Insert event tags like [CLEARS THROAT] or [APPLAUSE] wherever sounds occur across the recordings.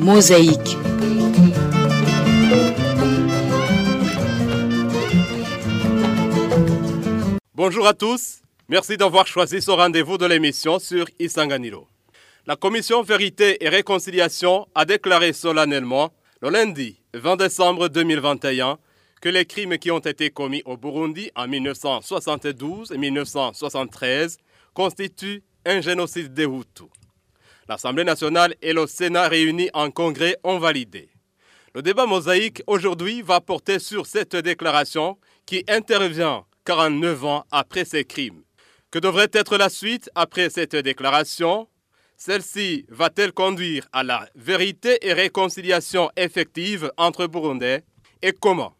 Mosaïque. Bonjour à tous, merci d'avoir choisi ce rendez-vous de l'émission sur Isanganiro. La commission Vérité et Réconciliation a déclaré solennellement le lundi 20 décembre 2021 que les crimes qui ont été commis au Burundi en 1972 et 1973 constituent un génocide des Hutus. L'Assemblée nationale et le Sénat réunis en congrès ont validé. Le débat mosaïque aujourd'hui va porter sur cette déclaration qui intervient 49 ans après ces crimes. Que devrait être la suite après cette déclaration? Celle-ci va-t-elle conduire à la vérité et réconciliation effective entre Burundais? Et comment?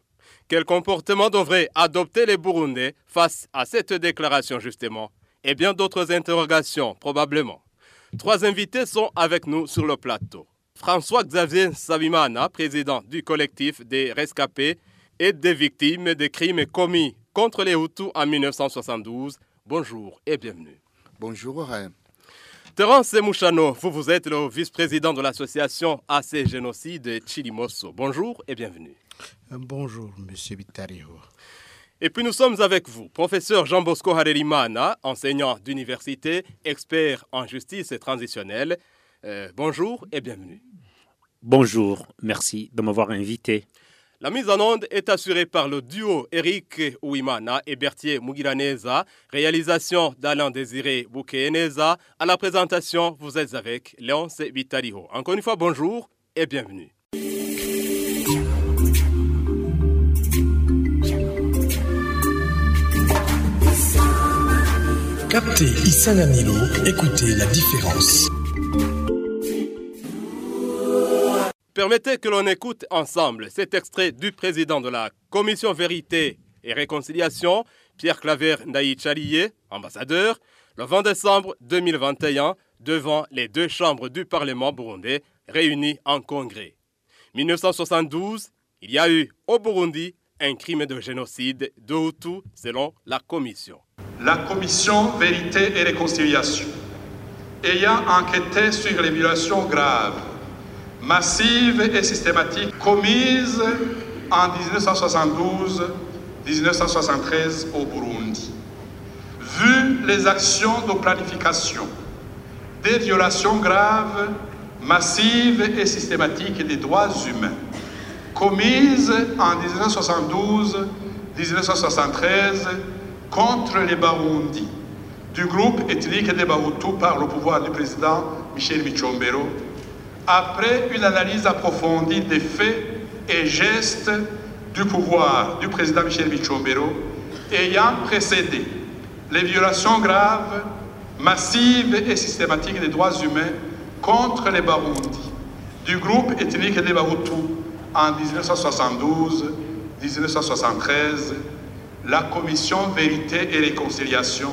Quel comportement devraient adopter les Burundais face à cette déclaration justement? Et bien d'autres interrogations probablement. Trois invités sont avec nous sur le plateau. François-Xavier Savimana, président du collectif des rescapés et des victimes des crimes commis contre les Hutus en 1972. Bonjour et bienvenue. Bonjour. Terence Mouchano, vous, vous êtes le vice-président de l'association AC Génocide Chilimoso. Bonjour et bienvenue. Bonjour, monsieur Vittario. Et puis nous sommes avec vous, professeur Jean Bosco Harerimana, enseignant d'université, expert en justice transitionnelle. Euh, bonjour et bienvenue. Bonjour, merci de m'avoir invité. La mise en onde est assurée par le duo Eric Ouimana et Berthier Mugiraneza, réalisation d'Alain Désiré Boukéeneza. À la présentation, vous êtes avec Léonce Vitaliho. Encore une fois, bonjour et bienvenue. Écoutez la différence. Permettez que l'on écoute ensemble cet extrait du président de la Commission Vérité et Réconciliation, Pierre Claver Ndaïchalié, ambassadeur, le 20 décembre 2021 devant les deux chambres du Parlement burundais réunies en congrès. 1972, il y a eu au Burundi un crime de génocide de Hutu selon la Commission. La Commission Vérité et Réconciliation, ayant enquêté sur les violations graves massives et systématiques commises en 1972-1973 au Burundi. Vu les actions de planification des violations graves, massives et systématiques des droits humains commises en 1972-1973 contre les Barundi du groupe ethnique des Bahutus par le pouvoir du président Michel Michombero après une analyse approfondie des faits et gestes du pouvoir du président Michel Michombero ayant précédé les violations graves, massives et systématiques des droits humains contre les Barundi du groupe ethnique des Bahutus en 1972-1973, la Commission Vérité et Réconciliation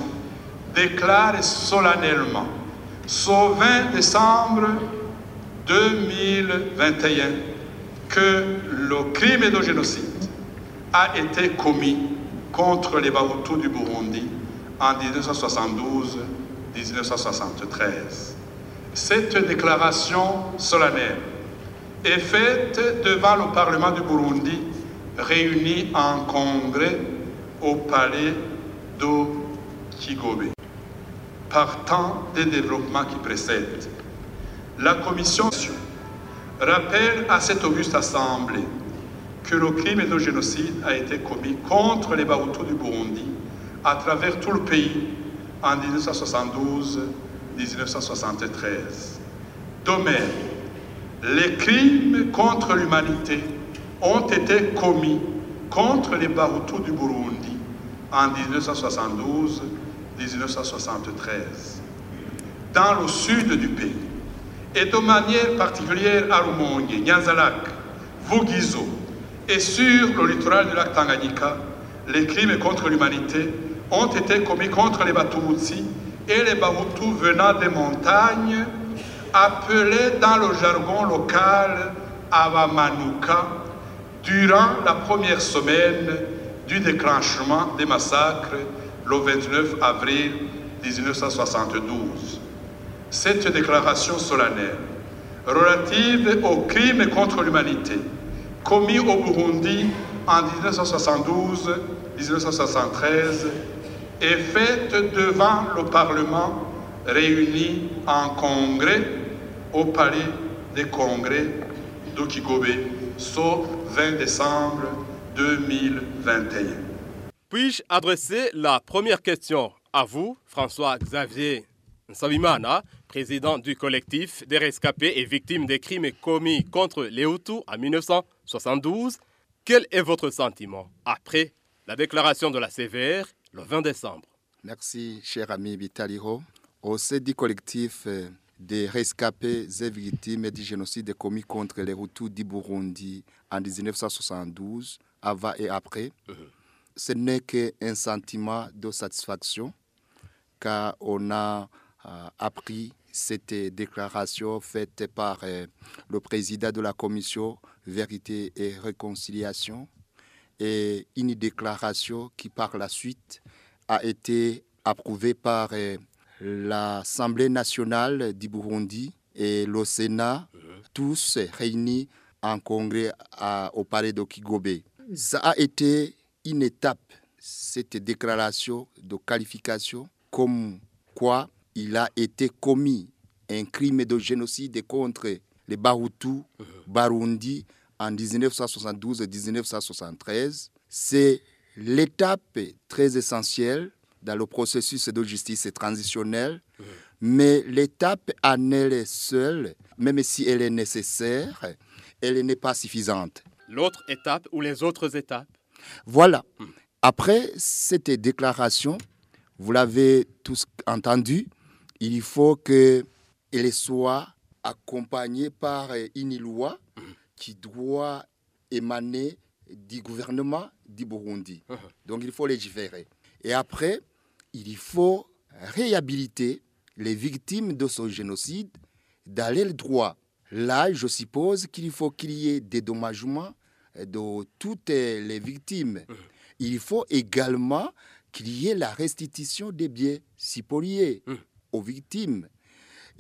déclare solennellement, ce 20 décembre 2021 que le crime de génocide a été commis contre les Bahutus du Burundi en 1972-1973. Cette déclaration solennelle est faite devant le Parlement du Burundi réuni en congrès au palais de Kigobe. Partant des développements qui précèdent, la Commission rappelle à cette auguste assemblée que le crime de génocide a été commis contre les Bahutus du Burundi à travers tout le pays en 1972-1973. De même, les crimes contre l'humanité ont été commis contre les Bahutus du Burundi en 1972-1973 dans le sud du pays et de manière particulière à Rumonge, Nyanzalak, Vugizo et sur le littoral du lac Tanganyika, les crimes contre l'humanité ont été commis contre les Batutsi et les Bahutus venant des montagnes appelés dans le jargon local Avamanuka durant la première semaine du déclenchement des massacres le 29 avril 1972. Cette déclaration solennelle relative aux crimes contre l'humanité commis au Burundi en 1972-1973 est faite devant le Parlement réuni en congrès au palais des congrès de Kigobe, sauf 20 décembre 2021. Puis-je adresser la première question à vous, François-Xavier Nsabimana, président du collectif des rescapés et victimes des crimes commis contre les Hutus en 1972. Quel est votre sentiment après la déclaration de la CVR le 20 décembre? Merci, cher ami Vitaliro. Au sein du collectif euh, des rescapés et victimes du génocide commis contre les Hutus du Burundi en 1972, avant et après, ce n'est qu'un sentiment de satisfaction car on a euh, appris cette déclaration faite par euh, le président de la commission Vérité et Réconciliation. Et une déclaration qui par la suite a été approuvée par euh, l'Assemblée nationale du Burundi et le Sénat, tous réunis en congrès à- au palais de Kigobe. Ça a été une étape, cette déclaration de qualification, comme quoi il a été commis un crime de génocide contre les Bahutus, Barundi en 1972-1973. C'est l'étape très essentielle dans le processus de justice transitionnelle, mais l'étape en elle seule, même si elle est nécessaire, elle n'est pas suffisante. L'autre étape ou les autres étapes? Voilà. Après cette déclaration, vous l'avez tous entendu, il faut qu'elle soit accompagnée par une loi qui doit émaner du gouvernement du Burundi. Donc il faut légiférer. Et après, il faut réhabiliter les victimes de ce génocide dans le droit. Là, je suppose qu'il faut qu'il y ait des dommagements de toutes les victimes. Il faut également qu'il y ait la restitution des biens spoliés aux victimes.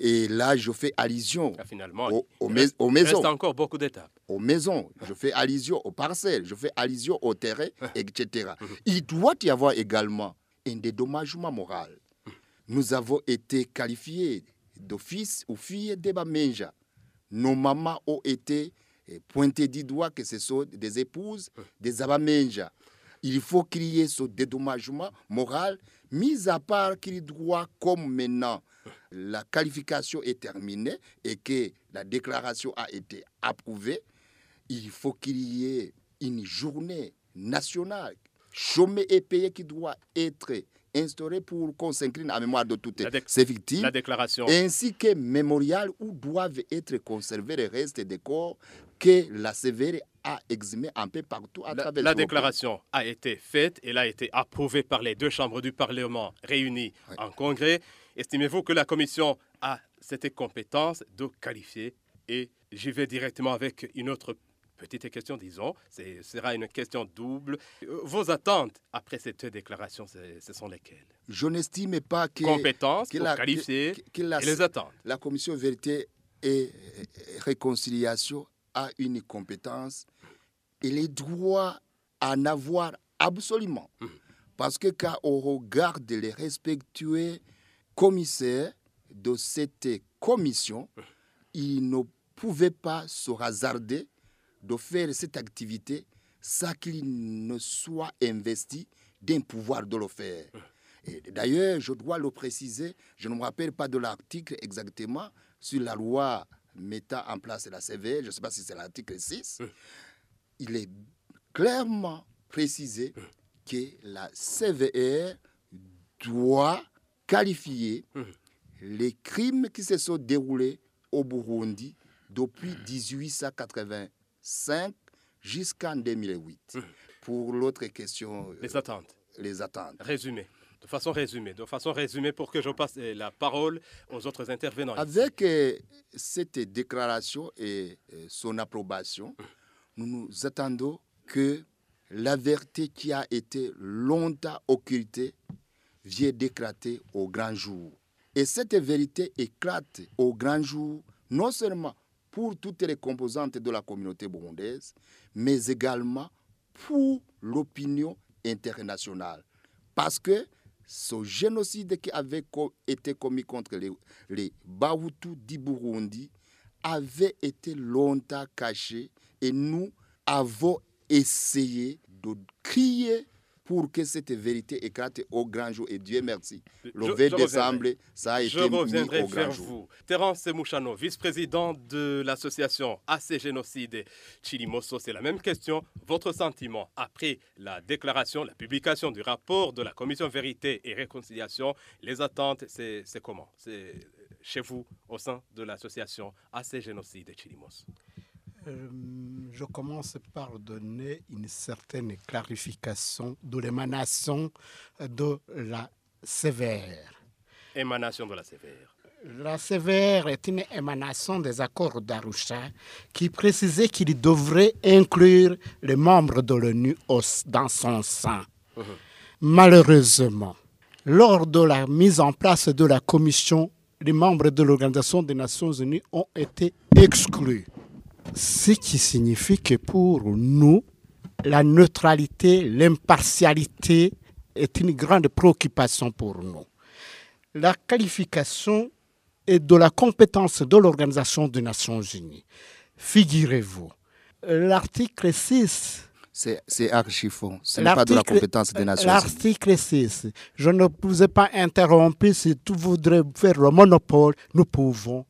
Et là, je fais allusion Ah, Finalement, aux, aux il reste- aux il maisons reste encore beaucoup d'étapes. aux maisons, je fais allusion aux parcelles, je fais allusion aux terrains, etc. Il doit y avoir également dédommagement moral. Nous avons été qualifiés de fils ou filles des Bamenja. Nos mamans ont été eh, pointées du doigt que ce sont des épouses des Abamenja. Il faut qu'il y ait ce dédommagement moral, mis à part qu'il doit, comme maintenant, la qualification est terminée et que la déclaration a été approuvée, il faut qu'il y ait une journée nationale, chômée et payée, qui doit être instaurée pour qu'on s'incline en mémoire de toutes ces victimes, La déclaration. ainsi que mémorial où doivent être conservés les restes des corps que la sévère a exhumés un peu partout à La, travers la déclaration a été faite, elle a été approuvée par les deux chambres du Parlement réunies en congrès. Estimez-vous que la Commission a cette compétence de qualifier Et j'y vais directement avec une autre petite question, disons. Ce sera une question double. Euh, Vos attentes après cette déclaration, ce sont lesquelles? Je n'estime pas que, Compétences que pour la- qualifier que- que la- et les attentes. la commission vérité et réconciliation a une compétence et les droits à en avoir absolument. Parce que quand on regarde les respectueux commissaires de cette commission, ils ne pouvaient pas se hasarder de faire cette activité sans qu'il ne soit investi d'un pouvoir de le faire. D'ailleurs, je dois le préciser, je ne me rappelle pas de l'article exactement sur la loi mettant en place la CVR, je ne sais pas si c'est l'article 6. Il est clairement précisé que la CVR doit qualifier les crimes qui se sont déroulés au Burundi depuis 1885 jusqu'en 2008. Pour l'autre question, euh, Les attentes. les attentes. Résumé. De façon résumée. De façon résumée pour que je passe euh, la parole aux autres intervenants. Avec euh, cette déclaration et son approbation, nous nous attendons que la vérité qui a été longtemps occultée vient d'éclater au grand jour. Et cette vérité éclate au grand jour, non seulement pour toutes les composantes de la communauté burundaise, mais également pour l'opinion internationale. Parce que ce génocide qui avait été commis contre les, les du Burundi avait été longtemps caché et nous avons essayé de crier pour que cette vérité éclate au grand jour. Et Dieu merci. Le 20 décembre, ça a été je reviendrai mis au vers grand jour. vous. Terence Mouchano, vice-président de l'association AC Génocide Chilimoso, c'est la même question. Votre sentiment après la déclaration, la publication du rapport de la commission Vérité et Réconciliation, les attentes, c'est c'est comment? C'est chez vous, au sein de l'association AC Génocide Chilimoso Euh, je commence par donner une certaine clarification de l'émanation de la sévère. Émanation de la sévère. La sévère est une émanation des accords d'Arusha qui précisait qu'il devrait inclure les membres de l'ONU dans son sein. Malheureusement, lors de la mise en place de la commission, les membres de l'Organisation des Nations Unies ont été exclus. Ce qui signifie que pour nous, la neutralité, l'impartialité est une grande préoccupation pour nous. La qualification est de la compétence de l'Organisation des Nations Unies. Figurez-vous, l'article 6 C'est archi faux. Ce n'est pas de la compétence des Nations Unies. L'article 6. Je ne vous ai pas interrompu. Si tu voudrais faire le monopole, nous pouvons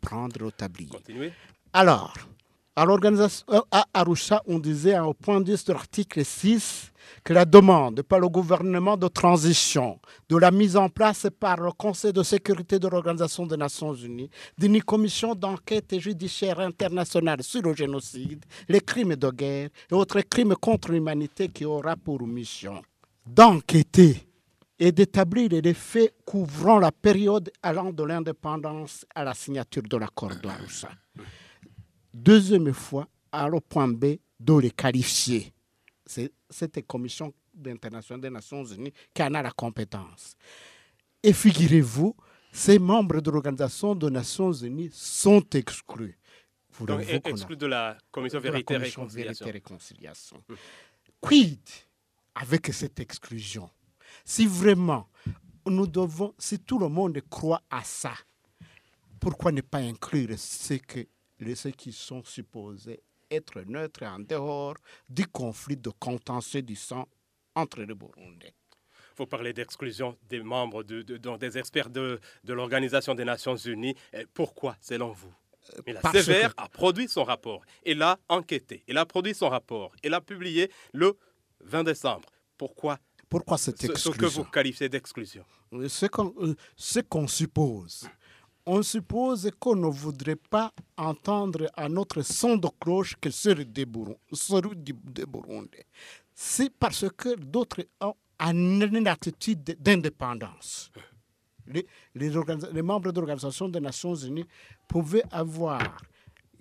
prendre le tablier. Continuez. Alors, à euh, à Arusha, on disait au point 10 de l'article 6 que la demande par le gouvernement de transition de la mise en place par le Conseil de sécurité de l'Organisation des Nations Unies d'une commission d'enquête judiciaire internationale sur le génocide, les crimes de guerre et autres crimes contre l'humanité qui aura pour mission d'enquêter et d'établir les faits couvrant la période allant de l'indépendance à la signature de l'accord d'Arusha deuxième fois à le point B de les qualifier. C'est cette commission internationale des Nations Unies qui en a la compétence. Et figurez-vous, ces membres de l'Organisation des Nations Unies sont exclus. Vous Donc, l'avez qu'on a- exclu de la commission Vérité et Réconciliation. Quid avec cette exclusion? Si vraiment nous devons, si tout le monde croit à ça, pourquoi ne pas inclure ceux, que, les- ceux qui sont supposés être neutres en dehors du conflit de contentieux du sang entre les Burundais Vous parlez d'exclusion des membres, de, des experts de, de l'Organisation des Nations Unies. Eh, Pourquoi, selon vous? Mais la Euh, Sévère que- a produit son rapport. Elle a enquêté. Elle a produit son rapport. Elle a publié le 20 décembre. Pourquoi Pourquoi cette ce, ce exclusion que vous qualifiez d'exclusion? Euh, ce qu'on euh, ce qu'on suppose. On suppose qu'on ne voudrait pas entendre à notre son de cloche que celui des Burundi. C'est parce que d'autres ont une attitude d'indépendance. Les, les organisa- les membres de l'Organisation des Nations Unies pouvaient avoir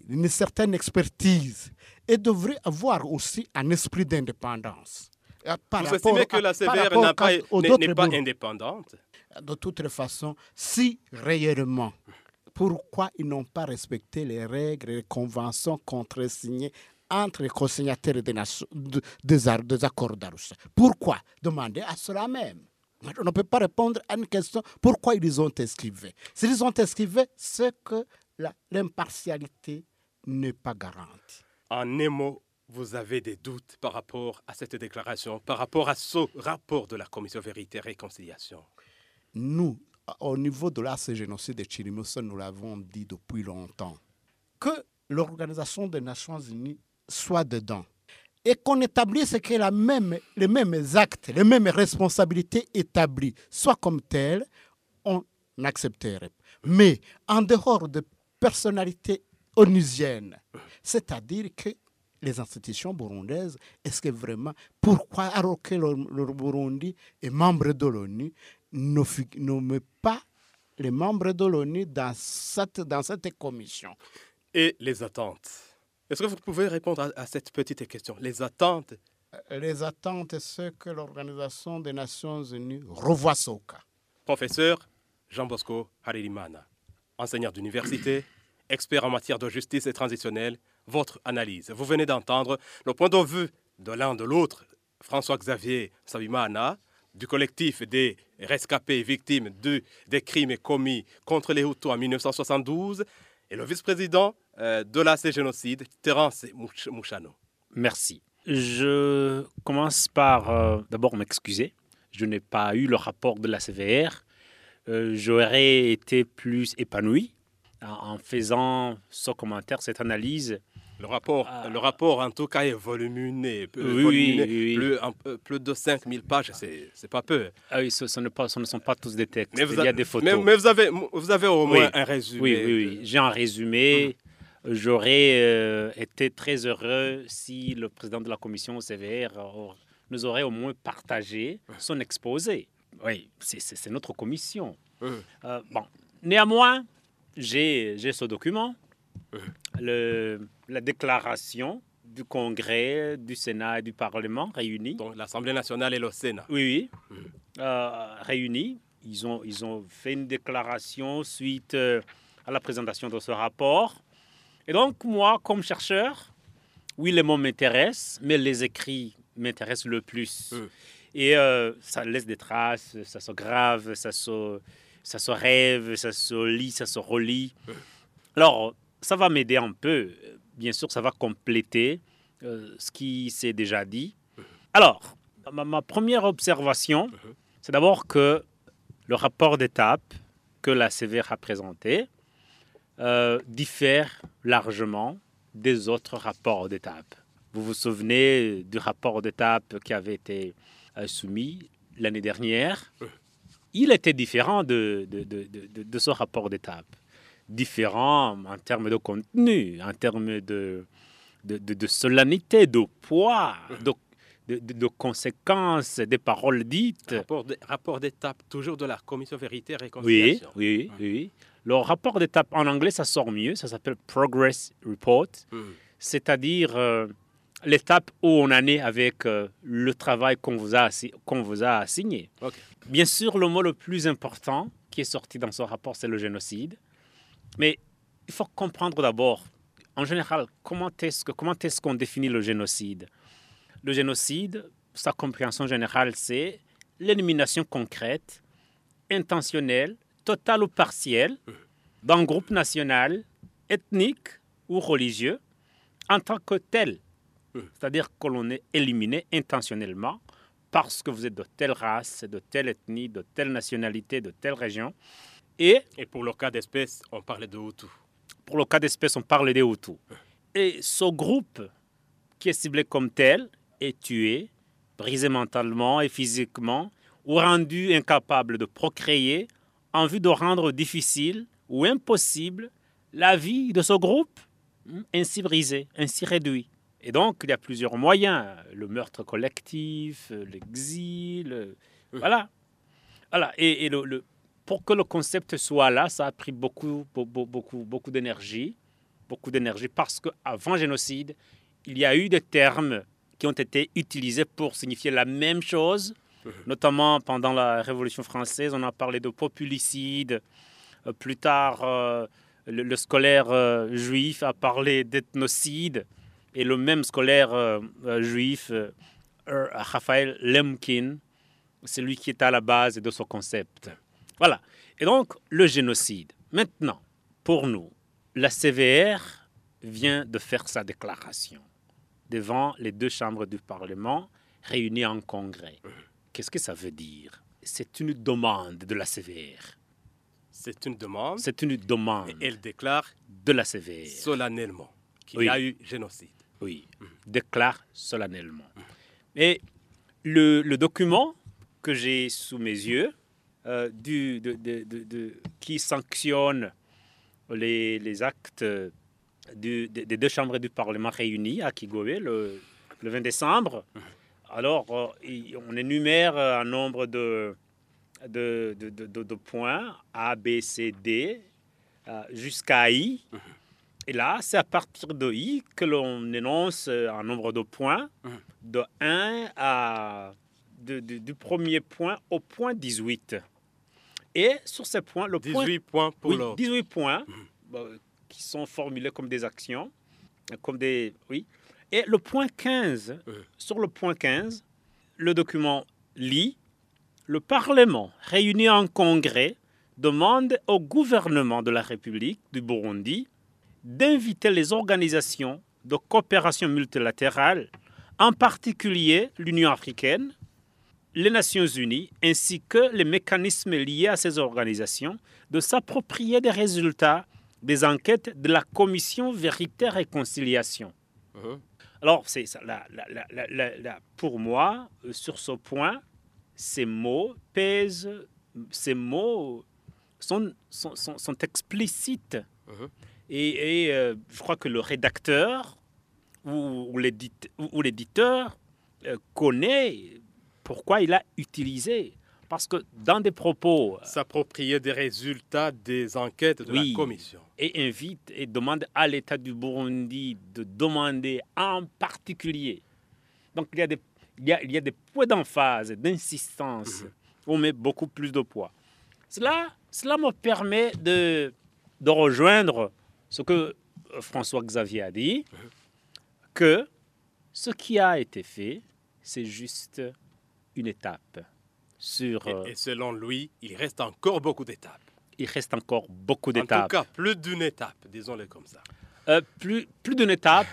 une certaine expertise et devraient avoir aussi un esprit d'indépendance. Vous estimez que la pas- aux n'est pas Burundais indépendante? De toute façon, si réellement, pourquoi ils n'ont pas respecté les règles et les conventions contresignées entre les co-signataires des, accords d'Arusha? Pourquoi? Demandez à cela même. On ne peut pas répondre à une question pourquoi ils ont esquivé? S'ils ont esquivé, c'est que l'impartialité n'est pas garantie. En un mot, vous avez des doutes par rapport à cette déclaration, par rapport à ce rapport de la Commission Vérité et Réconciliation nous, au niveau de l'AC génocide de Chirimoso, nous l'avons dit depuis longtemps, que l'Organisation des Nations Unies soit dedans et qu'on établisse que les mêmes actes, les mêmes responsabilités établies, soit comme telles, on accepterait. Mais en dehors de personnalités onusiennes, c'est-à-dire que les institutions burundaises, est-ce que vraiment, pourquoi alors que le, le Burundi est membre de l'ONU, ne, met pas les membres de l'ONU dans cette, dans cette commission et les attentes. Est-ce que vous pouvez répondre à, à cette petite question? Les attentes Les attentes, c'est que l'Organisation des Nations Unies revoie ce cas. Professeur Jean Bosco Haririmana, enseignant d'université, [CLEARS THROAT] expert en matière de justice et transitionnelle, votre analyse. Vous venez d'entendre le point de vue de l'un de l'autre, François-Xavier Sabimana, du collectif des rescapés victimes de, des crimes commis contre les Hutus en 1972, et le vice-président euh, de l'AC Génocide, Terence Mouchano. Merci. Je commence par euh, d'abord m'excuser. Je n'ai pas eu le rapport de la CVR. Euh, j'aurais été plus épanoui en faisant ce commentaire, cette analyse le rapport, ah. le rapport, en tout cas, est volumineux. Oui, oui, Plus, plus, de 5000 pages, c'est pas peu. Ah oui, ce, ne pas, ce, ne sont pas tous des textes. Mais vous, Il y a des photos. Mais, vous, avez, vous avez au moins un résumé. Oui, oui, oui. J'ai un résumé. Hum. J'aurais euh, été très heureux si le président de la commission CVR nous aurait au moins partagé son exposé. Oui, c'est notre commission. Euh, bon, néanmoins, j'ai ce document le, la déclaration du Congrès, du Sénat et du Parlement réunis. Donc l'Assemblée nationale et le Sénat. Oui, oui. Mmh. Euh, réunis. Ils ont, ils ont fait une déclaration suite euh, à la présentation de ce rapport. Et donc, moi, comme chercheur, oui, les mots m'intéressent, mais les écrits m'intéressent le plus. Mmh. Et euh, ça laisse des traces, ça se grave, ça se, ça se rêve, ça se lit, ça se relit. Mmh. Alors, ça va m'aider un peu. Bien sûr, ça va compléter euh, ce qui s'est déjà dit. Alors, ma, première observation, c'est d'abord que le rapport d'étape que la CVR a présenté euh, diffère largement des autres rapports d'étape. Vous vous souvenez du rapport d'étape qui avait été euh, soumis l'année dernière? Il était différent de, de, de, de ce rapport d'étape différents en termes de contenu, en termes de, de, de, solennité, de poids, de, de, conséquences des paroles dites. Rapport d'étape, toujours de la Commission Vérité et Réconciliation. Oui, oui, oui. Le rapport d'étape en anglais, ça sort mieux, ça s'appelle Progress Report, hmm. c'est-à-dire euh, l'étape où on en est avec euh, le travail qu'on vous a, qu'on vous a assigné. Bien sûr, le mot le plus important qui est sorti dans ce rapport, c'est le génocide. Mais il faut comprendre d'abord, en général, comment est-ce, que, comment est-ce qu'on définit le génocide? Le génocide, sa compréhension générale, c'est l'élimination concrète, intentionnelle, totale ou partielle d'un groupe national, ethnique ou religieux en tant que tel. C'est-à-dire que l'on est éliminé intentionnellement parce que vous êtes de telle race, de telle ethnie, de telle nationalité, de telle région, et, pour le cas d'espèce, on parle de Hutu. Pour le cas d'espèce, on parle des Hutus. Et ce groupe qui est ciblé comme tel est tué, brisé mentalement et physiquement, ou rendu incapable de procréer en vue de rendre difficile ou impossible la vie de ce groupe, hmm, ainsi brisé, ainsi réduit. Et donc, il y a plusieurs moyens. Le meurtre collectif, l'exil, voilà. voilà. Et, le, pour que le concept soit là, ça a pris beaucoup, beaucoup, beaucoup, beaucoup d'énergie, beaucoup d'énergie, parce qu'avant génocide, il y a eu des termes qui ont été utilisés pour signifier la même chose, mhm. notamment pendant la Révolution française, on a parlé de populicide. Euh, plus tard, euh, le, scolaire euh, juif a parlé d'ethnocide, et le même scolaire juif, Raphaël Lemkin, c'est lui qui est à la base de ce concept. Voilà. Et donc, le génocide. Maintenant, pour nous, la CVR vient de faire sa déclaration devant les deux chambres du Parlement réunies en congrès. Qu'est-ce que ça veut dire? C'est une demande de la CVR. C'est une demande C'est une demande. Et elle déclare de la CVR. Solennellement qu'il y a eu génocide. Oui, déclare solennellement. Et le, le document que j'ai sous mes yeux, euh, du, qui sanctionne les, les actes des deux chambres du Parlement réunies à Kigoé le, le 20 décembre. Alors, euh, on énumère un nombre de, de, de points A, B, C, D euh, jusqu'à I. Et là, c'est à partir de I que l'on énonce un nombre de points de 1 à du premier point au point 18. Et sur ces points, le 18 points pour oui, 18 points, qui sont formulées comme des actions, comme des... Oui. Et le point 15, sur le point 15, le document lit, le Parlement réuni en congrès demande au gouvernement de la République du Burundi d'inviter les organisations de coopération multilatérale, en particulier l'Union africaine, les Nations unies, ainsi que les mécanismes liés à ces organisations, de s'approprier des résultats des enquêtes de la Commission Vérité et Réconciliation. Uh-huh. Alors, c'est ça, pour moi, euh, sur ce point, ces mots pèsent, ces mots sont, sont, sont, explicites. Uh-huh. Et, euh, je crois que le rédacteur ou, l'éditeur euh, connaît pourquoi il a utilisé. Parce que dans des propos... Euh, S'approprier des résultats des enquêtes de la commission. Et invite et demande à l'État du Burundi de demander en particulier. Donc il y a des, il y a, il y a des points d'emphase, d'insistance. Mhm. On met beaucoup plus de poids. Cela, cela me permet de, de rejoindre ce que euh, François Xavier a dit, que ce qui a été fait, c'est juste une étape. Sur, et, euh, selon lui, il reste encore beaucoup d'étapes. Il reste encore beaucoup d'étapes. En tout cas, plus d'une étape, disons-le comme ça. Euh, plus plus d'une étape,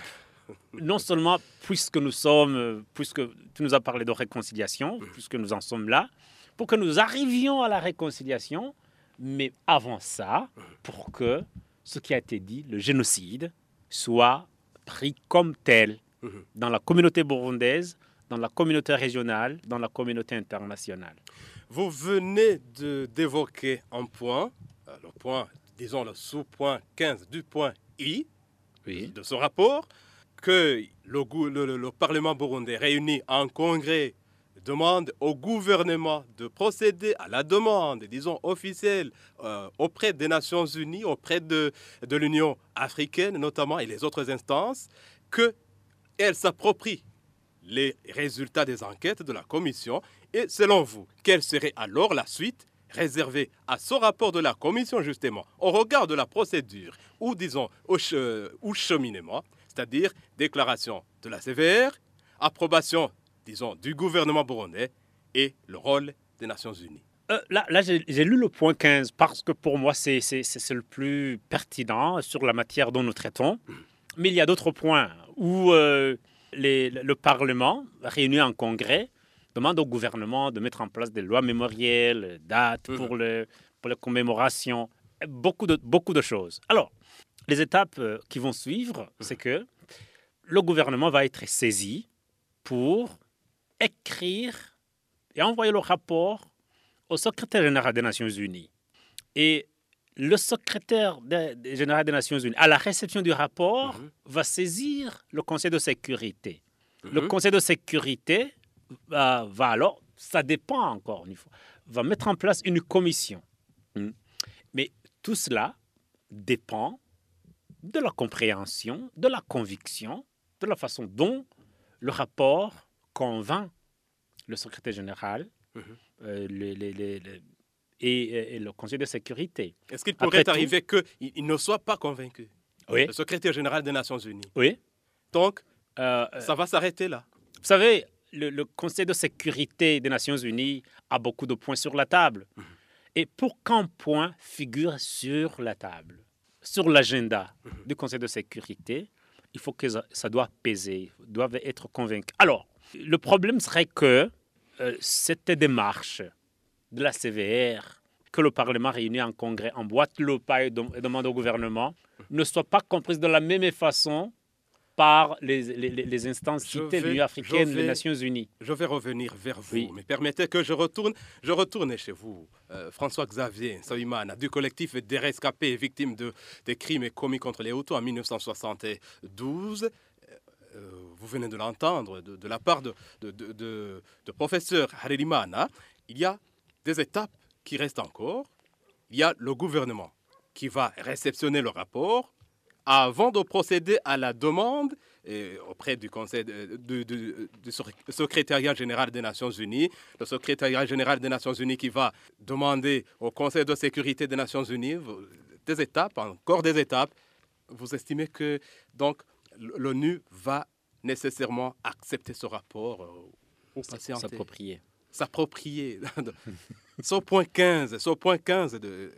non seulement puisque nous sommes, puisque tu nous as parlé de réconciliation, mm. puisque nous en sommes là, pour que nous arrivions à la réconciliation, mais avant ça, mm. pour que ce qui a été dit, le génocide, soit pris comme tel mhm. dans la communauté burundaise, dans la communauté régionale, dans la communauté internationale. Vous venez d'évoquer un point, euh, le point, disons le sous-point 15 du point I de ce rapport, que le, le Parlement burundais réuni en congrès demande au gouvernement de procéder à la demande, disons, officielle euh, auprès des Nations Unies, auprès de, de l'Union africaine notamment et les autres instances, qu'elle s'approprie les résultats des enquêtes de la Commission et selon vous, quelle serait alors la suite réservée à ce rapport de la Commission justement au regard de la procédure ou disons au, au cheminement, c'est-à-dire déclaration de la CVR, approbation disons, du gouvernement burundais et le rôle des Nations Unies? Euh, là, là j'ai lu le point 15 parce que pour moi, c'est le plus pertinent sur la matière dont nous traitons. Mais il y a d'autres points où euh, les, le Parlement, réuni en congrès, demande au gouvernement de mettre en place des lois mémorielles, dates mhm. pour, le, pour les commémorations, beaucoup de, beaucoup de choses. Alors, les étapes euh, qui vont suivre, c'est que le gouvernement va être saisi pour écrire et envoyer le rapport au secrétaire général des Nations Unies. Et le secrétaire général des Nations Unies, à la réception du rapport, mhm. va saisir le Conseil de sécurité. Le mhm. Conseil de sécurité va, alors, ça dépend encore une fois, va mettre en place une commission. Hmm. Mais tout cela dépend de la compréhension, de la conviction, de la façon dont le rapport convainc le secrétaire général mhm. euh, et, le Conseil de sécurité. Est-ce qu'il pourrait arriver qu'il ne soit pas convaincu? Oui. Le secrétaire général des Nations Unies. Oui. Donc, euh, ça va s'arrêter là. Vous savez, le, Conseil de sécurité des Nations Unies a beaucoup de points sur la table. Mhm. Et pour qu'un point figure sur la table, sur l'agenda mhm. du Conseil de sécurité, il faut que ça, ça doit peser, doivent être convaincus. Alors, le problème serait que euh, cette démarche de la CVR que le Parlement réuni en congrès emboîte le pas et, demande au gouvernement ne soit pas comprise de la même façon par les, instances citées, l'Union africaine, les Nations unies. Je vais revenir vers vous, mais permettez que je retourne, je retourne chez vous. Euh, François-Xavier Saïman, du collectif des rescapés et victimes de, des crimes commis contre les Hutus en 1972. Euh, vous venez de l'entendre de, la part de, de, de, professeur Harelimana, il y a des étapes qui restent encore. Il y a le gouvernement qui va réceptionner le rapport avant de procéder à la demande auprès du Conseil du secrétariat général des Nations Unies, le secrétariat général des Nations Unies qui va demander au Conseil de sécurité des Nations Unies des étapes, encore des étapes, vous estimez que donc l'ONU va nécessairement accepter ce rapport euh, ou S'approprier. S'approprier. [LAUGHS] au point 15, c'est au point 15 de,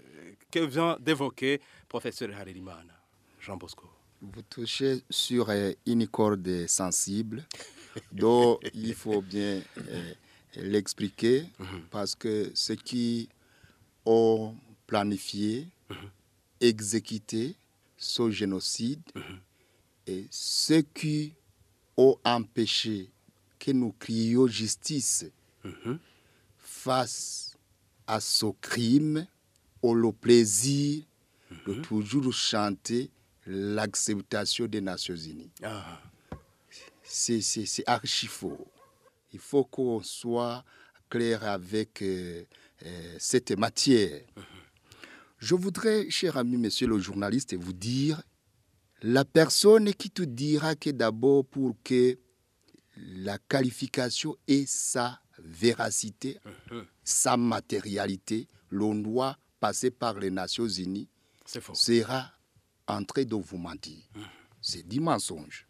que vient d'évoquer professeur Harilimana, Jean Bosco. Vous touchez sur euh, une corde sensible, dont [LAUGHS] il faut bien euh, l'expliquer, parce que ceux qui ont planifié, exécuté ce génocide et ceux qui ont empêché que nous crions justice face à ce crime ont le plaisir de toujours chanter l'acceptation des Nations Unies. Ah, C'est archi faux. Il faut qu'on soit clair avec euh, euh, cette matière. Je voudrais, cher ami, monsieur le journaliste, vous dire, la personne qui te dira que d'abord pour que la qualification et sa véracité, sa matérialité, l'on doit passer par les Nations Unies, c'est faux. sera en train de vous mentir. C'est du mensonge.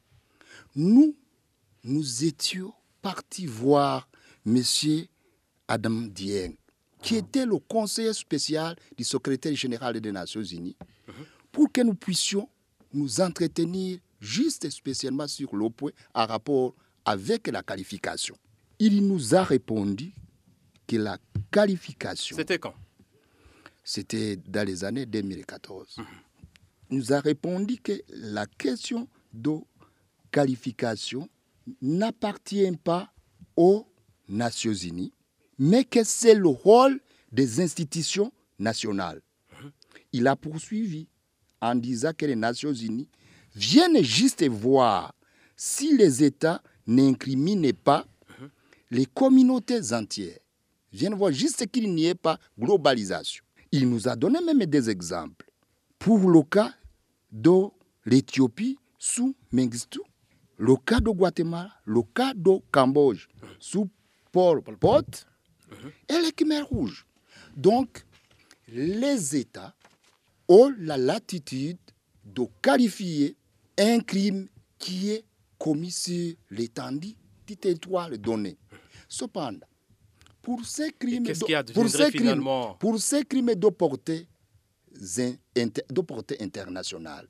Nous, nous étions partis voir M. Adam Dieng, qui était le conseiller spécial du secrétaire général des Nations Unies, pour que nous puissions nous entretenir juste et spécialement sur le point en rapport avec la qualification. Il nous a répondu que la qualification C'était quand? C'était dans les années 2014. Nous a répondu que la question de qualification n'appartient pas aux Nations Unies, mais que c'est le rôle des institutions nationales. Il a poursuivi en disant que les Nations Unies viennent juste voir si les États n'incriminent pas les communautés entières. Viennent voir juste qu'il n'y ait pas globalisation. Il nous a donné même des exemples. Pour le cas de l'Éthiopie sous Mengistu, le cas de Guatemala, le cas de Cambodge sous Pol Pot et les Khmer rouges. Donc, les États ont la latitude de qualifier un crime qui est commis sur l'étendue du territoire donné. Cependant, pour ces crimes, qu'est-ce de- pour ces crimes- finalement pour ces crimes de portée, in- inter- de portée internationale,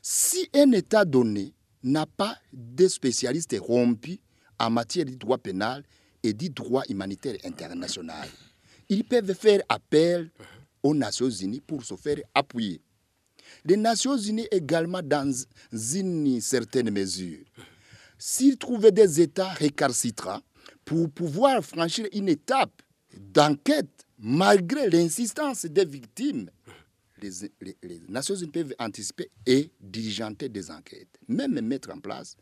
si un État donné n'a pas de spécialistes rompus en matière de droit pénal et du droit humanitaire international, ils peuvent faire appel aux Nations Unies pour se faire appuyer. Les Nations Unies également, dans une certaine mesure, s'ils trouvaient des États récalcitrants pour pouvoir franchir une étape d'enquête malgré l'insistance des victimes, les, les- les Nations Unies peuvent anticiper et diligenter des enquêtes, même mettre en place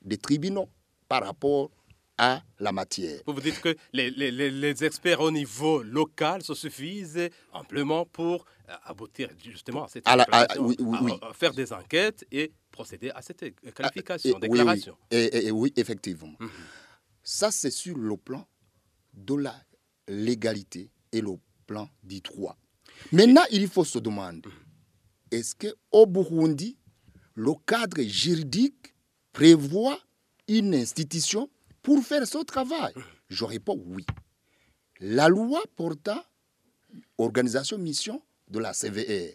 des tribunaux par rapport à la matière. Vous vous dites que les, experts au niveau local se suffisent amplement pour euh, aboutir justement à cette À la- à- qualification, oui, oui, à- oui. à faire des enquêtes et procéder à cette euh, qualification, Et- déclaration. Et, et- et oui, effectivement. Mhm. Ça, c'est sur le plan de la légalité et le plan du droit. Maintenant, il faut se demander, est-ce qu'au Burundi, le cadre juridique prévoit une institution pour faire ce travail? Je réponds oui. La loi portant organisation mission de la CVR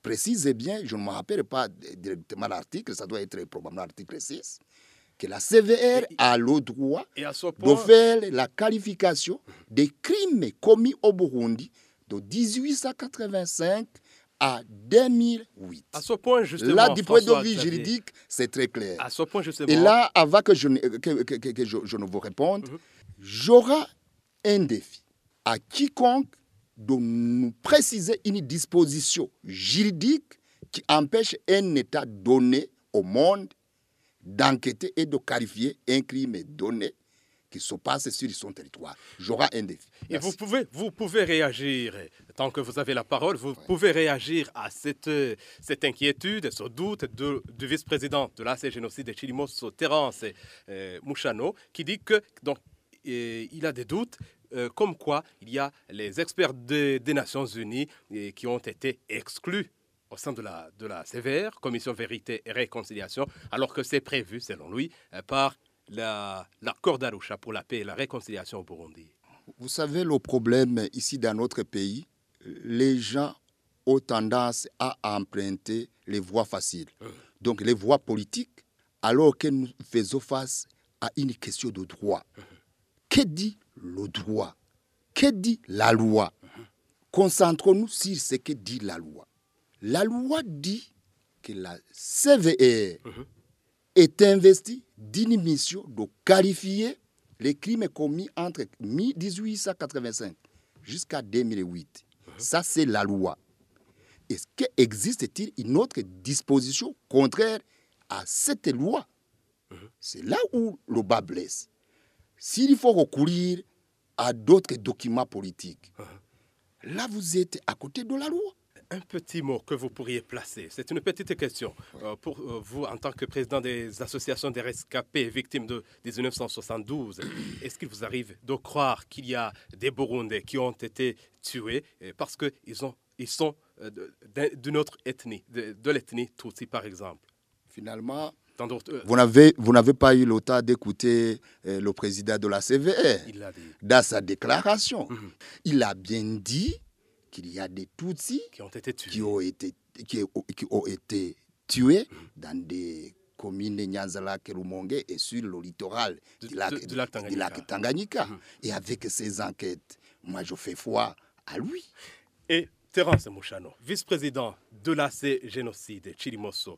précise bien, je ne me rappelle pas directement l'article, ça doit être probablement l'article 6, que la CVR a le droit de faire la qualification des crimes commis au Burundi de 1885 à 2008. à ce point justement, Là, du point de vue juridique, c'est très clair. à ce point justement, Et là, avant que je ne, que, que- que- que je, je ne vous réponde, Mhm. j'aurai un défi à quiconque de nous préciser une disposition juridique qui empêche un État donné au monde d'enquêter et de qualifier un crime donné qui se passe sur son territoire. J'aurai un défi. Et vous pouvez, vous pouvez réagir, tant que vous avez la parole, vous pouvez réagir à cette, euh, cette inquiétude, ce doute de- du vice-président de l'AC Génocide de Chilimos, Terence euh, Mouchano, qui dit que donc, euh, il a des doutes, euh, comme quoi il y a les experts de- des Nations Unies qui ont été exclus au sein de la, de la CVR, Commission Vérité et Réconciliation, alors que c'est prévu, selon lui, euh, par l'accord d'Arusha pour la paix et la réconciliation au Burundi. Vous savez, le problème ici dans notre pays, les gens ont tendance à emprunter les voies faciles, Hum. donc les voies politiques, alors que nous faisons face à une question de droit. Que dit le droit? Que dit la loi? Concentrons-nous sur ce que dit la loi. La loi dit que la CVR est investie d'une mission de qualifier les crimes commis entre 1885 jusqu'à 2008. Ça, c'est la loi. Est-ce qu'existe-t-il une autre disposition contraire à cette loi? C'est là où le bas blesse. S'il faut recourir à d'autres documents politiques, là, vous êtes à côté de la loi. Un petit mot que vous pourriez placer, c'est une petite question euh, pour euh, vous en tant que président des associations des rescapés victimes de 1972. [CLEARS THROAT] Est-ce qu'il vous arrive de croire qu'il y a des Burundais qui ont été tués parce qu'ils ils sont euh, d'une autre ethnie, de, de l'ethnie Tutsi par exemple? Finalement, vous n'avez, vous n'avez pas eu le temps d'écouter euh, le président de la CVR. Il l'a dit. Dans sa déclaration, Mhm. il a bien dit qu'il y a des Tutsis Qui ont été tués. qui ont été, qui, qui ont été tués dans des communes de Nyanzalak et Rumongue et sur le littoral Du- du lac, du- lac du lac Tanganyika. Mhm. Et avec ces enquêtes, moi je fais foi à lui. Et Terence Mouchano, vice-président de l'AC Génocide Chilimoso,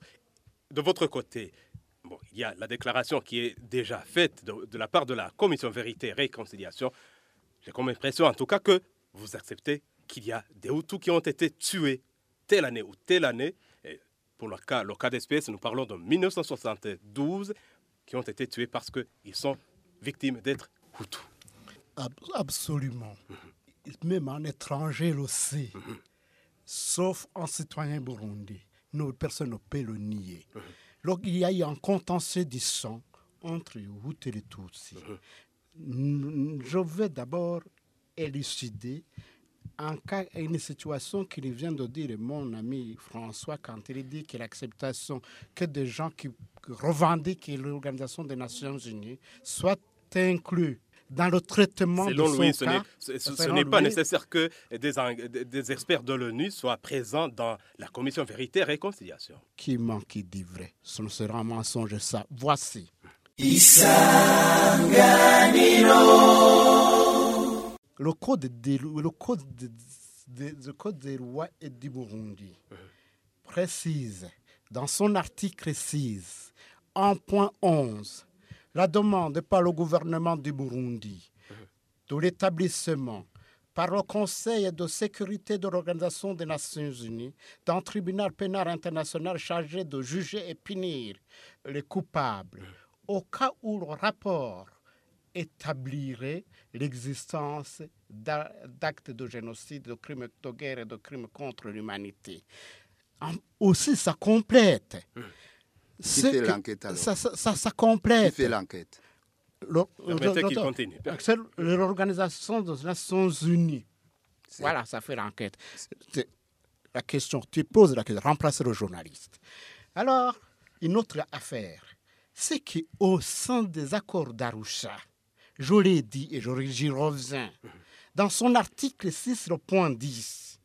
de votre côté, bon, il y a la déclaration qui est déjà faite de, de la part de la Commission Vérité et Réconciliation. J'ai comme impression, en tout cas, que vous acceptez qu'il y a des Hutus qui ont été tués telle année ou telle année. Et pour le cas, le cas d'espèce, nous parlons de 1972, qui ont été tués parce qu'ils sont victimes d'être Hutus. Ab- Absolument. Même en étranger le sait. Sauf en citoyen burundi. Nous, personne ne peut le nier. Donc, il y a eu un contentieux du sang entre Hutus et les Tutsis. N- Je vais d'abord élucider en cas une situation qu'il vient de dire mon ami François quand il dit que l'acceptation que des gens qui revendiquent l'Organisation des Nations Unies soient inclus dans le traitement de son ce cas. n'est- ce- ce- ce Selon n'est pas nécessaire que des, experts de l'ONU soient présents dans la commission Vérité et Réconciliation. Qui manque qui dit vrai Ce ne sera un mensonge, ça. Voici. Le code des, le code des, des- le code des lois et du Burundi. Précise. Dans son article 6, en point 11, la demande par le gouvernement du Burundi de l'établissement par le Conseil de sécurité de l'Organisation des Nations Unies d'un tribunal pénal international chargé de juger et punir les coupables au cas où le rapport établirait l'existence d'a- d'actes de génocide, de crimes de guerre et de crimes contre l'humanité. Aussi, ça complète. Ce fait l'enquête, alors ça, ça, ça- ça Qui complète. fait l'enquête? l'Organisation des Nations Unies. Voilà, ça fait l'enquête. La question, tu poses la question, remplacer le journaliste. Alors, une autre affaire, c'est qu'au sein des accords d'Arusha, je l'ai dit et j'y reviens, dans son article 6, le point 10,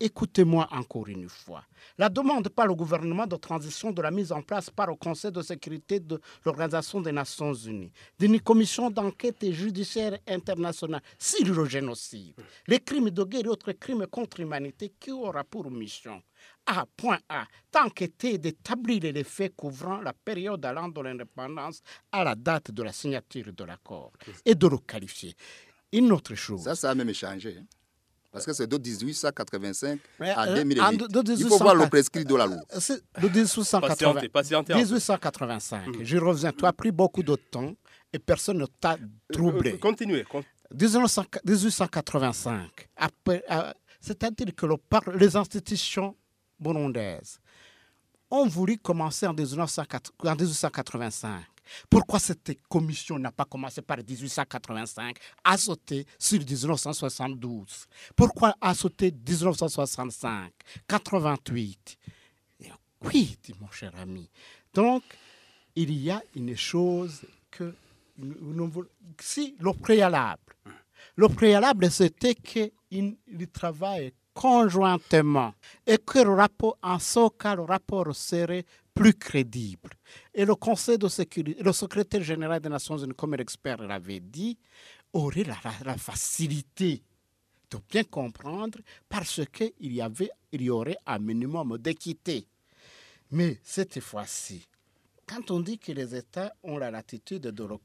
écoutez-moi encore une fois. La demande par le gouvernement de transition de la mise en place par le Conseil de sécurité de l'Organisation des Nations Unies d'une commission d'enquête judiciaire internationale sur le génocide, les crimes de guerre et autres crimes contre l'humanité qui aura pour mission A. Point A. D'enquêter, d'établir les faits couvrant la période allant de l'indépendance à la date de la signature de l'accord et de le qualifier. Une autre chose. Ça, ça a même changé. hein. Parce que c'est de 1885 Mais, à euh, 2008. en de- de Il faut voir le 1804. prescrit de la loi. C'est de 1880. Patientez, patientez un peu. 1885. Je reviens. Tu as pris beaucoup de temps et personne ne t'a troublé. Euh, Continuez. con- 1900 1885. Après, euh, C'est-à-dire que le par- les institutions burundaises ont voulu commencer en 1904 en 1885 Pourquoi cette commission n'a pas commencé par 1885, a sauté sur 1972 Pourquoi a sauté 1965, 88 Oui, dit mon cher ami. Donc, il y a une chose que si le préalable, le préalable c'était qu'il travaille conjointement et que le rapport, en ce cas, le rapport serait plus crédible. Et le Conseil de sécurité, le secrétaire général des Nations Unies, comme l'expert l'avait dit, aurait la, la, facilité de bien comprendre parce qu'il y, avait, il y aurait un minimum d'équité. Mais cette fois-ci, quand on dit que les États ont la latitude de le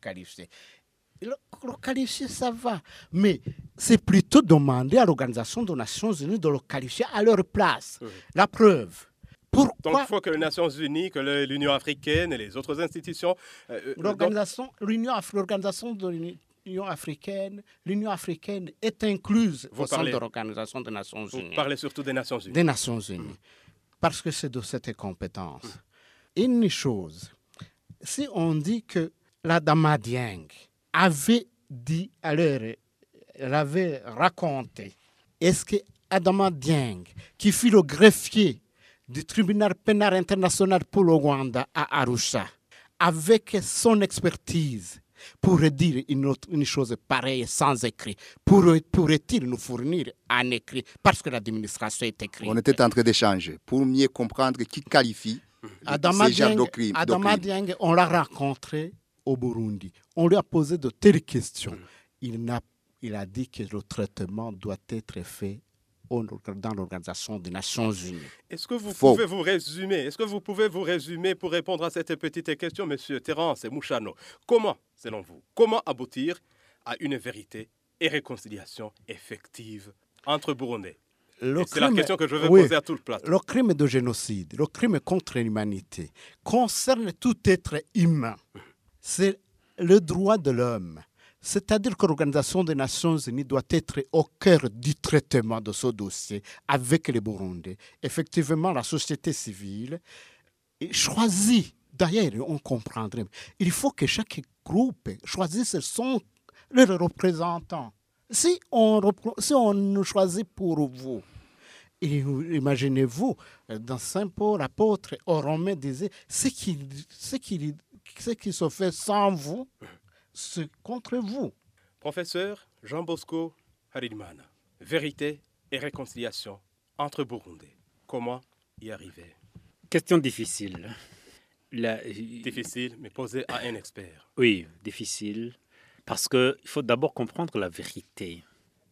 qualifier, ça va. Mais c'est plutôt demander à l'Organisation des Nations Unies de le qualifier à leur place. La preuve. Pourquoi Donc il faut que les Nations Unies, que l'Union africaine et les autres institutions. Euh, euh, l'organisation, l'organisation de l'Union africaine, l'Union africaine est incluse au sein de l'Organisation des Nations Unies. Vous parlez surtout des Nations Unies. Des Nations Unies. Parce que c'est de cette compétence. Une chose, si on dit que la Dama Dieng avait dit à l'heure, elle avait raconté, est-ce que Adama Dieng, qui fut le greffier du tribunal pénal international pour le Rwanda à Arusha, avec son expertise, pourrait dire une, une chose pareille sans écrit? Pourrait-il nous fournir un écrit? Parce que l'administration est écrite. On était en train d'échanger pour mieux comprendre qui qualifie Adama Dieng, on l'a rencontré au Burundi. On lui a posé de telles questions. Il a, il a dit que le traitement doit être fait dans l'Organisation des Nations Unies. Est-ce que vous pouvez vous résumer Est-ce que vous pouvez vous résumer pour répondre à cette petite question, Monsieur Terence et Mouchano? Comment, selon vous, comment aboutir à une vérité et réconciliation effective entre Burundais? C'est la question que je vais poser à tout le plateau. Le crime de génocide, le crime contre l'humanité, concerne tout être humain. C'est le droit de l'homme. C'est-à-dire que l'Organisation des Nations Unies doit être au cœur du traitement de ce dossier avec les Burundais. Effectivement, la société civile choisit, d'ailleurs, on comprendrait, il faut que chaque groupe choisisse son, représentant. Si on, si choisit pour vous, imaginez-vous, dans Saint Paul, l'apôtre aux Romains disait, ce qui, ce, qui, ce qui se fait sans vous, c'est contre vous. Professeur Jean Bosco Haridman, vérité et réconciliation entre Burundais. Comment y arriver? Question difficile. Difficile, mais posée à un expert. Oui, difficile. Parce qu'il faut d'abord comprendre la vérité.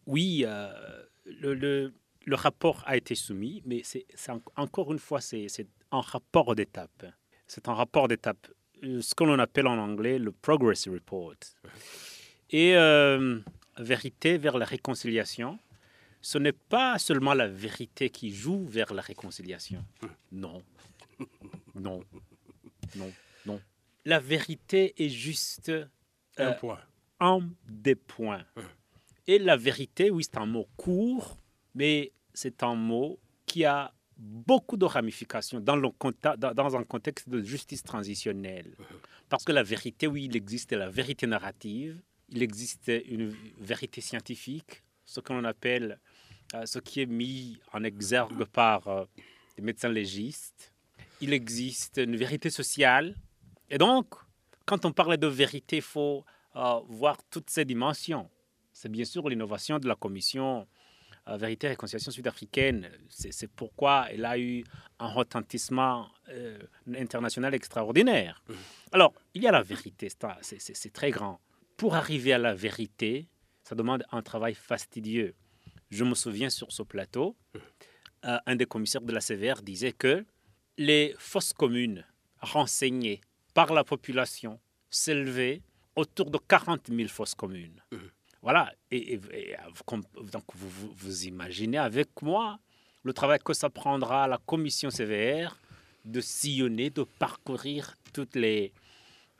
Oui, euh, le, le rapport a été soumis, mais c'est encore une fois, c'est un rapport d'étape. C'est un rapport d'étape, euh, ce que l'on appelle en anglais le Progress Report. Et euh, vérité vers la réconciliation, ce n'est pas seulement la vérité qui joue vers la réconciliation. Non. Non. Non. Non. La vérité est juste un euh, point. Un des points. Et la vérité, oui, c'est un mot court, mais c'est un mot qui a beaucoup de ramifications dans, le, dans un contexte de justice transitionnelle. Parce que la vérité, oui, il existe la vérité narrative, il existe une vérité scientifique, ce qu'on appelle, euh, ce qui est mis en exergue par euh, les médecins légistes. Il existe une vérité sociale. Et donc, quand on parle de vérité, il faut euh, voir toutes ces dimensions. C'est bien sûr l'innovation de la Commission Vérité et Réconciliation sud-africaine. C'est pourquoi elle a eu un retentissement euh, international extraordinaire. Mmh. Alors, il y a la vérité, c'est très grand. Pour arriver à la vérité, ça demande un travail fastidieux. Je me souviens sur ce plateau, mmh. euh, un des commissaires de la CVR disait que les fausses communes renseignées par la population s'élevaient autour de 40 000 fausses communes. Mmh. Voilà, et, donc vous, vous, imaginez avec moi le travail que ça prendra à la commission CVR de sillonner, de parcourir toutes les,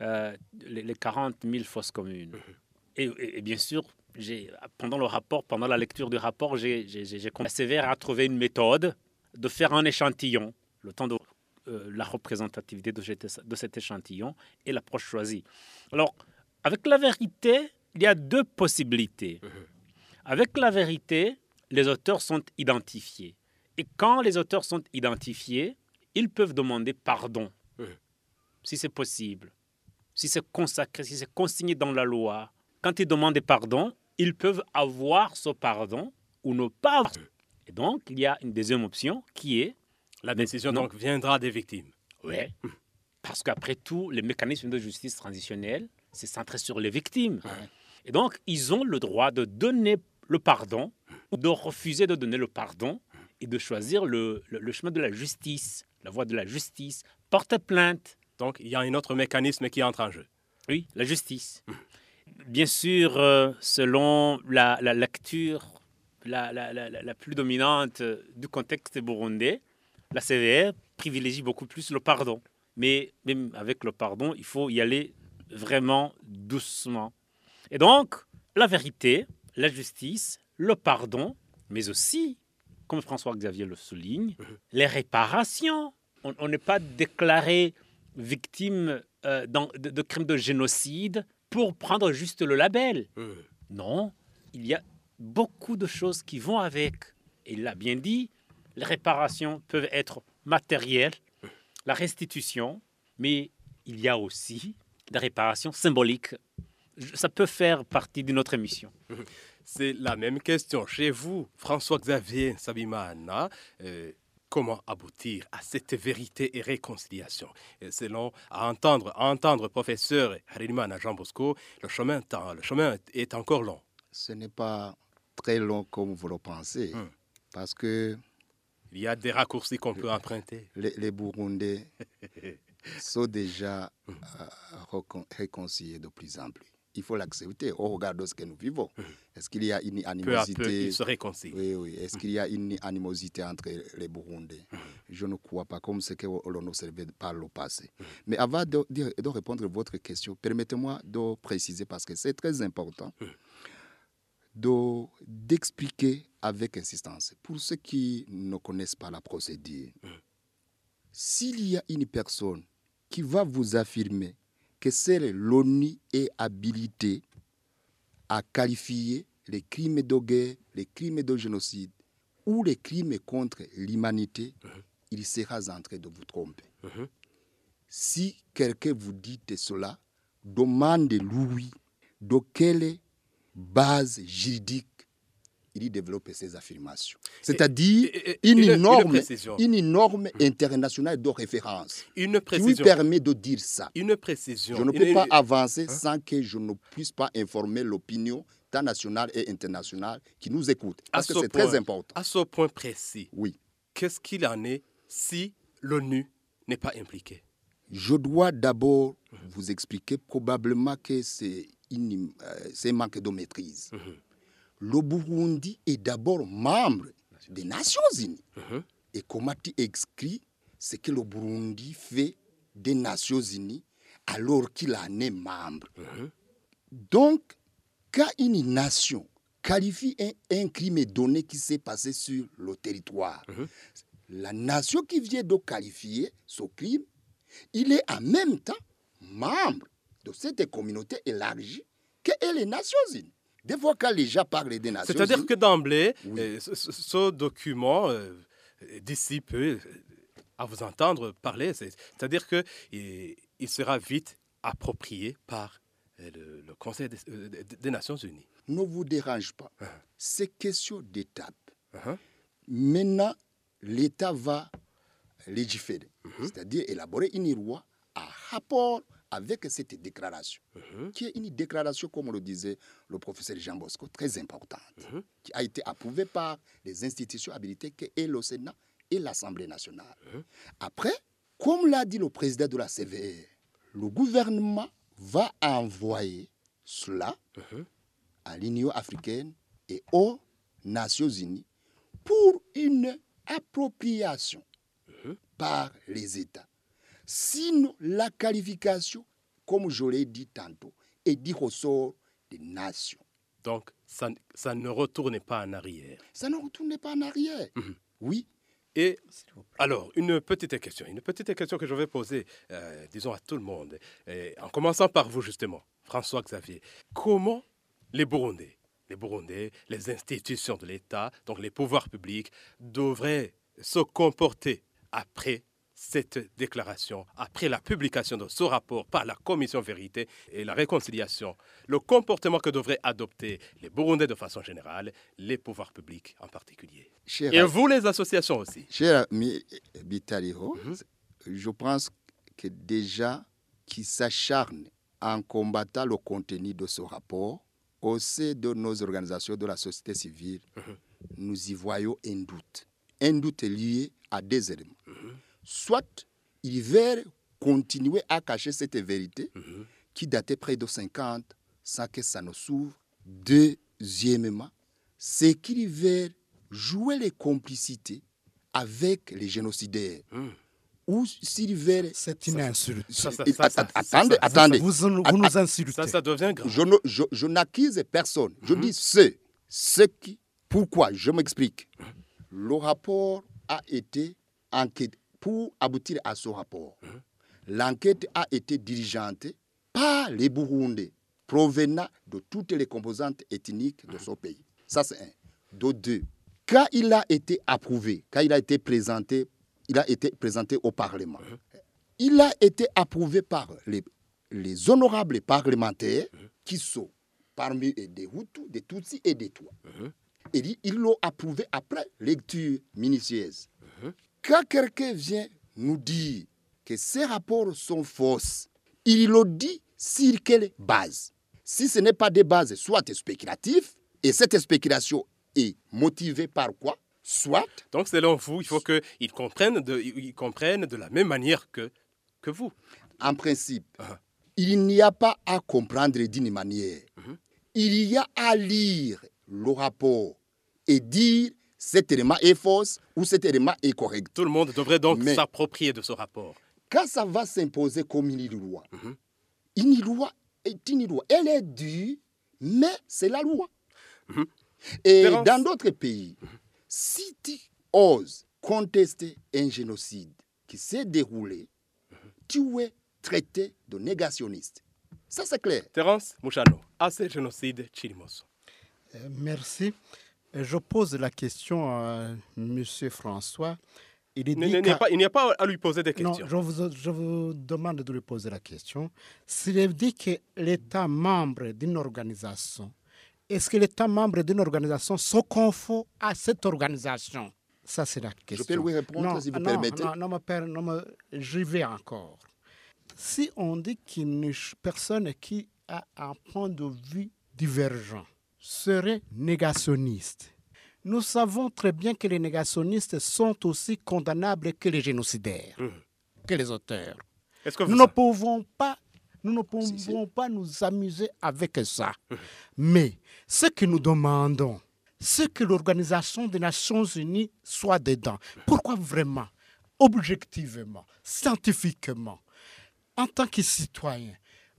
euh, les, 40 000 fosses communes. Mhm. Et, bien sûr, pendant le rapport, pendant la lecture du rapport, j'ai CVR a trouvé une méthode de faire un échantillon, le temps de euh, la représentativité de, de cet échantillon et l'approche choisie. Alors, avec la vérité, il y a deux possibilités. Avec la vérité, les auteurs sont identifiés. Et quand les auteurs sont identifiés, ils peuvent demander pardon, si c'est possible, si c'est consacré, si c'est consigné dans la loi. Quand ils demandent pardon, ils peuvent avoir ce pardon ou ne pas avoir. Et donc, il y a une deuxième option qui est... La décision donc viendra des victimes. Oui. Parce qu'après tout, les mécanismes de justice transitionnelle, c'est centré sur les victimes. Et donc, ils ont le droit de donner le pardon ou de refuser de donner le pardon et de choisir le, chemin de la justice, la voie de la justice, porter plainte. Donc, il y a un autre mécanisme qui entre en jeu. Oui, la justice. Bien sûr, euh, selon la, lecture la, la, plus dominante du contexte burundais, la CVR privilégie beaucoup plus le pardon. Mais même avec le pardon, il faut y aller vraiment doucement. Et donc, la vérité, la justice, le pardon, mais aussi, comme François-Xavier le souligne, mhm. les réparations. On n'est pas déclaré victime euh, de, crimes de génocide pour prendre juste le label. Mhm. Non, il y a beaucoup de choses qui vont avec. Et il l'a bien dit, les réparations peuvent être matérielles, la restitution, mais il y a aussi des réparations symboliques ça peut faire partie d'une autre émission. [LAUGHS] C'est la même question chez vous, François-Xavier Sabimana. Euh, comment aboutir à cette vérité et réconciliation? Selon à entendre, à entendre professeur Harimana Jean Bosco, le chemin, le chemin est encore long. Ce n'est pas très long comme vous le pensez, hum. parce que il y a des raccourcis qu'on peut emprunter. [LAUGHS] Les, les Burundais [LAUGHS] sont déjà hum. euh, réconciliés de plus en plus il faut l'accepter au regard de ce que nous vivons. Hum. Est-ce qu'il y a une animosité peu à peu, ils se réconcilient. Oui, oui. Est-ce qu'il y a une animosité entre les Burundais? Hum. Je ne crois pas, comme ce que l'on observait par le passé. Mais avant de, de, répondre à votre question, permettez-moi de préciser, parce que c'est très important, d'expliquer avec insistance, pour ceux qui ne connaissent pas la procédure, s'il y a une personne qui va vous affirmer que seule l'ONU est habilitée à qualifier les crimes de guerre, les crimes de génocide ou les crimes contre l'humanité, mhm. il sera en train de vous tromper. Mhm. Si quelqu'un vous dit cela, demandez-lui de quelle base juridique il développe ses affirmations. C'est-à-dire une, norme, une, norme internationale de référence une qui lui permet de dire ça. Une précision. Je ne peux pas avancer hein? sans que je ne puisse pas informer l'opinion tant nationale et internationale qui nous écoute. Parce que c'est très important. À ce point précis, oui. qu'est-ce qu'il en est si l'ONU n'est pas impliquée? Je dois d'abord vous expliquer probablement que c'est euh, un manque de maîtrise. Mhm le Burundi est d'abord membre des Nations Unies. Uh-huh. Et comment tu écris ce que le Burundi fait des Nations Unies alors qu'il en est membre? Uh-huh. Donc, quand une nation qualifie un, crime donné qui s'est passé sur le territoire, uh-huh. la nation qui vient de qualifier ce crime, il est en même temps membre de cette communauté élargie que les Nations Unies. Des fois, quand les gens parlent des Nations C'est-à-dire que d'emblée, euh, ce, document, euh, d'ici peu, à vous entendre parler, c'est-à-dire qu'il il sera vite approprié par euh, le, Conseil des, Nations Unies. Ne vous dérange pas. Uh-huh. C'est question d'étape. Uh-huh. Maintenant, l'État va légiférer, uh-huh. c'est-à-dire élaborer une loi à rapport avec cette déclaration, mhm. qui est une déclaration, comme le disait le professeur Jean Bosco, très importante, mhm. qui a été approuvée par les institutions habilitées que est le Sénat et l'Assemblée nationale. Mhm. Après, comme l'a dit le président de la CVR, le gouvernement va envoyer cela à l'Union africaine et aux Nations unies pour une appropriation par les États. Sinon, la qualification, comme je l'ai dit tantôt, est dit au sort des nations. Donc, ça, ça, ne retourne pas en arrière. Ça ne retourne pas en arrière. Mhm. Oui, Et alors, une petite question, une petite question que je vais poser, euh, disons, à tout le monde, et en commençant par vous justement, François Xavier. Comment les Burundais, les Burundais, les institutions de l'État, donc les pouvoirs publics, devraient se comporter après cette déclaration, après la publication de ce rapport par la Commission Vérité et la Réconciliation, le comportement que devraient adopter les Burundais de façon générale, les pouvoirs publics en particulier. Et vous, les associations aussi. Cher ami Bitaliho, Mhm. je pense que déjà qui s'acharne en combattant le contenu de ce rapport, au sein de nos organisations de la société civile, nous y voyons un doute. Un doute lié à deux éléments. Soit ils veulent continuer à cacher cette vérité qui datait près de 50 sans que ça ne s'ouvre. Deuxièmement, c'est qu'ils veulent jouer les complicités avec les génocidaires. Ou s'ils veulent... C'est une insulte. Ça, ça, Et- ça, ça, att- ça, attendez, ça, attendez. Vous, vous nous insultez. Ça, ça devient grave. Je, ne- je, je n'accuse personne. Je dis ce, ce qui. Pourquoi Je m'explique. Le rapport a été enquête. Pour aboutir à ce rapport, l'enquête a été diligentée par les Burundais provenant de toutes les composantes ethniques de ce pays. Ça, c'est un. De deux, quand il a été approuvé, quand il a été présenté, il a été présenté au Parlement, il a été approuvé par les, les honorables parlementaires qui sont parmi des Hutus, des Tutsis et des Tois. Et ils- ils l'ont approuvé après lecture minutieuse. Quand quelqu'un vient nous dire que ces rapports sont fausses, il le dit sur quelle base? Si ce n'est pas des bases soit spéculatives, et cette spéculation est motivée par quoi? Soit Donc, selon vous, il faut qu'ils comprennent de, ils comprennent de la même manière que, que vous. en principe, Ah. il n'y a pas à comprendre d'une manière. Mhm. Il y a à lire le rapport et dire cet élément est faux ou cet élément est correct. Tout le monde devrait donc s'approprier de ce rapport. Quand ça va s'imposer comme une loi, Mhm. une loi est une loi. Elle est due, mais c'est la loi. Mhm. Et dans d'autres pays, si tu oses contester un génocide qui s'est déroulé, tu es traité de négationniste. Ça, c'est clair. Terence Mouchano, à ce génocide Chilimoso. Euh, Merci. Je pose la question à M. François. Il est Il n'y a, pas- il n'y a pas à lui poser des Non, questions. je vous, je vous demande de lui poser la question. S'il dit que l'État membre d'une organisation, est-ce que l'État membre d'une organisation se confond à cette organisation? Ça, c'est la question. peux lui répondre, non, si vous non, permettez Non, non, non, me- j'y vais encore. Si on dit qu'une ch- personne qui a un point de vue divergent serait négationniste, nous savons très bien que les négationnistes sont aussi condamnables que les génocidaires, que les auteurs. Est-ce que Nous ne pouvons pas, nous ne pouvons Si, si. pas nous amuser avec ça. Mais ce que nous demandons, c'est que l'Organisation des Nations Unies soit dedans. Pourquoi vraiment, objectivement, scientifiquement, en tant que citoyen,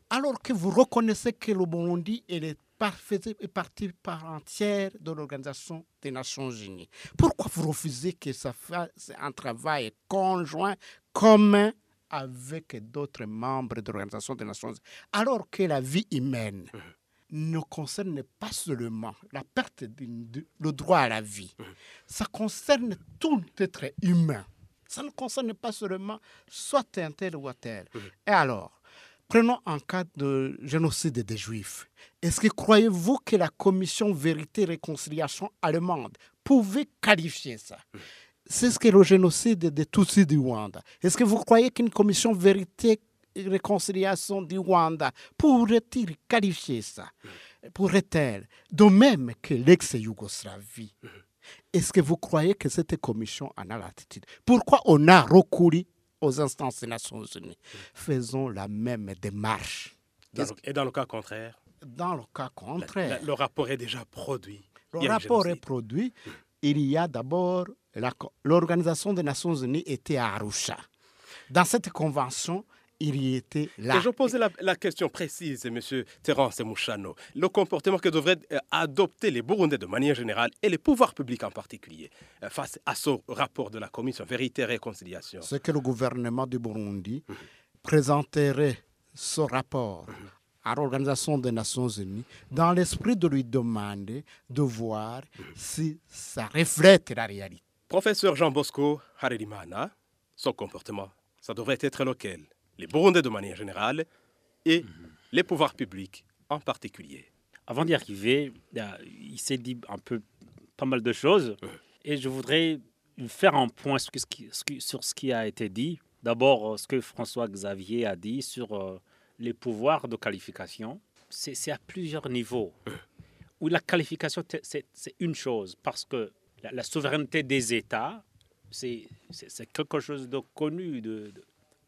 alors que vous reconnaissez que le Burundi est le est partie par entière de l'Organisation des Nations Unies. Pourquoi vous refusez que ça fasse un travail conjoint, commun, avec d'autres membres de l'Organisation des Nations Unies, alors que la vie humaine ne concerne pas seulement la perte du droit à la vie, ça concerne tout être humain. Ça ne concerne pas seulement soit un tel ou un tel. Et alors, prenons un cas de génocide des Juifs. Est-ce que croyez-vous que la commission Vérité et Réconciliation allemande pouvait qualifier ça? C'est ce que le génocide des Tutsis du Rwanda. Est-ce que vous croyez qu'une commission Vérité et Réconciliation du Rwanda pourrait-il qualifier ça? Pourrait-elle? De même que l'ex-Yougoslavie. Est-ce que vous croyez que cette commission en a l'attitude? Pourquoi on a recouru aux instances des Nations Unies Faisons la même démarche. Dans le- et dans le cas contraire, Dans le cas contraire, la- le rapport est déjà produit. le rapport est produit. Il y a d'abord l'Organisation des Nations Unies était à Arusha. Dans cette convention, il y était là. Et je posais la, la question précise, M. Terence Mouchano. Le comportement que devraient euh, adopter les Burundais de manière générale et les pouvoirs publics en particulier euh, face à ce rapport de la Commission Vérité et Réconciliation. C'est que le gouvernement du Burundi présenterait ce rapport à l'Organisation des Nations Unies dans l'esprit de lui demander de voir si ça reflète la réalité. Professeur Jean Bosco Harelimana, son comportement, ça devrait être lequel? Les Burundais de manière générale et les pouvoirs publics en particulier. Avant d'y arriver, euh, il s'est dit un peu pas mal de choses. Et je voudrais faire un point sur ce qui, ce qui- sur ce qui a été dit. D'abord, ce que François Xavier a dit sur euh, les pouvoirs de qualification. C'est à plusieurs niveaux. Où la qualification, c'est une chose, parce que la, la souveraineté des États, c'est quelque chose de connu, de, de-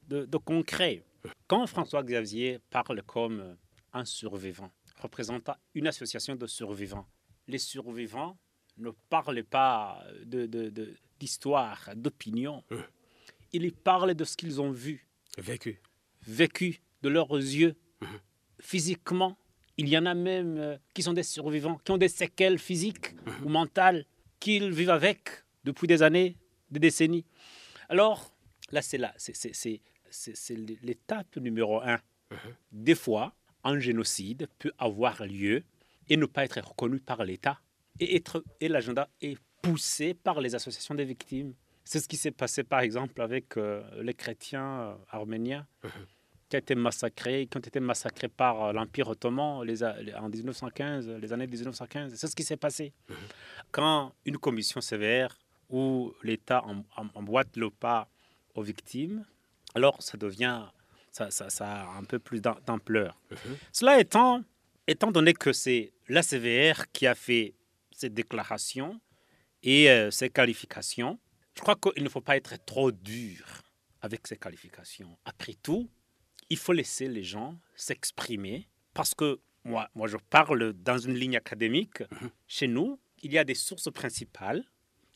de- de concret. Quand François Xavier parle comme un survivant, représentant une association de survivants, les survivants ne parlent pas de- de- de- d'histoire, d'opinion. Ils parlent de ce qu'ils ont vu, Vécu. vécu de leurs yeux, physiquement. Il y en a même euh, qui sont des survivants, qui ont des séquelles physiques ou mentales, qu'ils vivent avec depuis des années, des décennies. Alors, là, c'est là, c'est- c'est- l'étape numéro un. Des fois, un génocide peut avoir lieu et ne pas être reconnu par l'État. Et, être- et l'agenda est poussé par les associations des victimes. C'est ce qui s'est passé, par exemple, avec euh, les chrétiens euh, arméniens qui, ont été massacrés, qui ont été massacrés par euh, l'Empire ottoman les en 1915, les années 1915. C'est ce qui s'est passé. Quand une commission sévère où l'État em- em- emboîte le pas aux victimes, alors ça devient, ça, ça- ça a un peu plus d'am- d'ampleur. Cela étant, étant donné que c'est l'ACVR qui a fait ces déclarations et euh, ces qualifications, je crois qu'il ne faut pas être trop dur avec ces qualifications. Après tout, il faut laisser les gens s'exprimer parce que moi, moi, je parle dans une ligne académique. Chez nous, il y a des sources principales,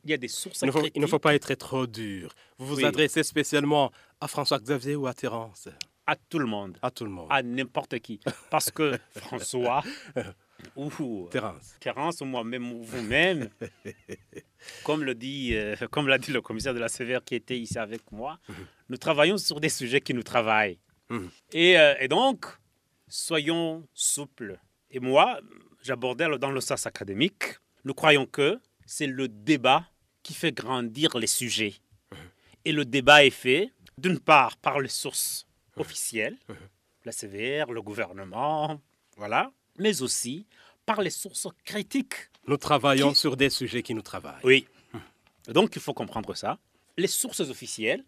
il y a des sources Il ne, faut, il ne critiques faut pas être trop dur. Vous vous Oui. adressez spécialement à François Xavier ou à Terence à tout le monde. À tout le monde. à n'importe qui. Parce que [LAUGHS] François [LAUGHS] ou Terence. Terence ou moi-même ou vous-même, [LAUGHS] comme le dit, euh, comme l'a dit le commissaire de la sévère qui était ici avec moi, nous travaillons sur des sujets qui nous travaillent. Mhm. Et, euh, et donc, soyons souples. Et moi, j'abordais dans le sens académique, nous croyons que c'est le débat qui fait grandir les sujets. Et le débat est fait, d'une part, par les sources officielles, la CVR, le gouvernement, voilà, mais aussi par les sources critiques. Nous travaillons Qui- sur des sujets qui nous travaillent. Oui. Donc, il faut comprendre ça. Les sources officielles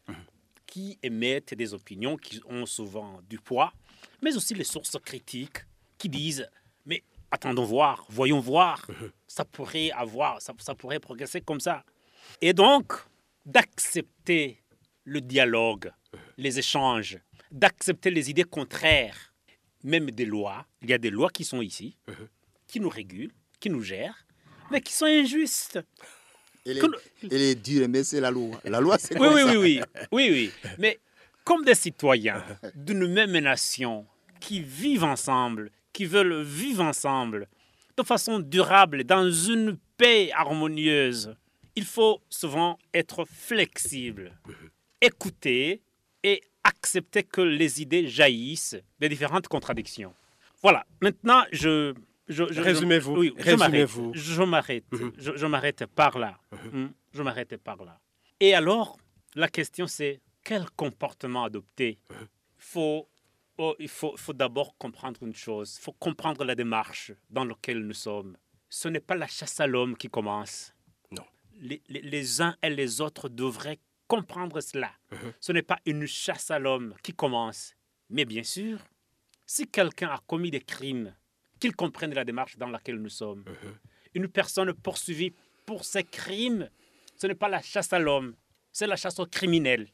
qui émettent des opinions qui ont souvent du poids, mais aussi les sources critiques qui disent Mais attendons voir, voyons voir, ça pourrait avoir, ça, ça pourrait progresser comme ça. Et donc, d'accepter le dialogue, les échanges, d'accepter les idées contraires, même des lois. Il y a des lois qui sont ici, qui nous régulent, qui nous gèrent, mais qui sont injustes. Elle est, elle est dure, mais c'est la loi. La loi, c'est Oui, oui, ça. oui, oui, oui, oui. [LAUGHS] Mais comme des citoyens d'une même nation qui vivent ensemble, qui veulent vivre ensemble de façon durable, dans une paix harmonieuse, il faut souvent être flexible, [LAUGHS] écouter et accepter que les idées jaillissent des différentes contradictions. Voilà, maintenant, je... je, je- Résumez-vous, Oui, je m'arrête. résumez-vous. Je m'arrête. Je, je m'arrête par là. Hmm, Je m'arrête par là. Et alors, la question c'est quel comportement adopter faut, oh, Il faut, faut d'abord comprendre une chose. Il faut comprendre la démarche dans laquelle nous sommes. Ce n'est pas la chasse à l'homme qui commence. Les, les- les uns et les autres devraient comprendre cela. Ce n'est pas une chasse à l'homme qui commence. Mais bien sûr, si quelqu'un a commis des crimes, qu'il comprenne la démarche dans laquelle nous sommes. Une personne poursuivie pour ses crimes, ce n'est pas la chasse à l'homme, c'est la chasse aux criminels.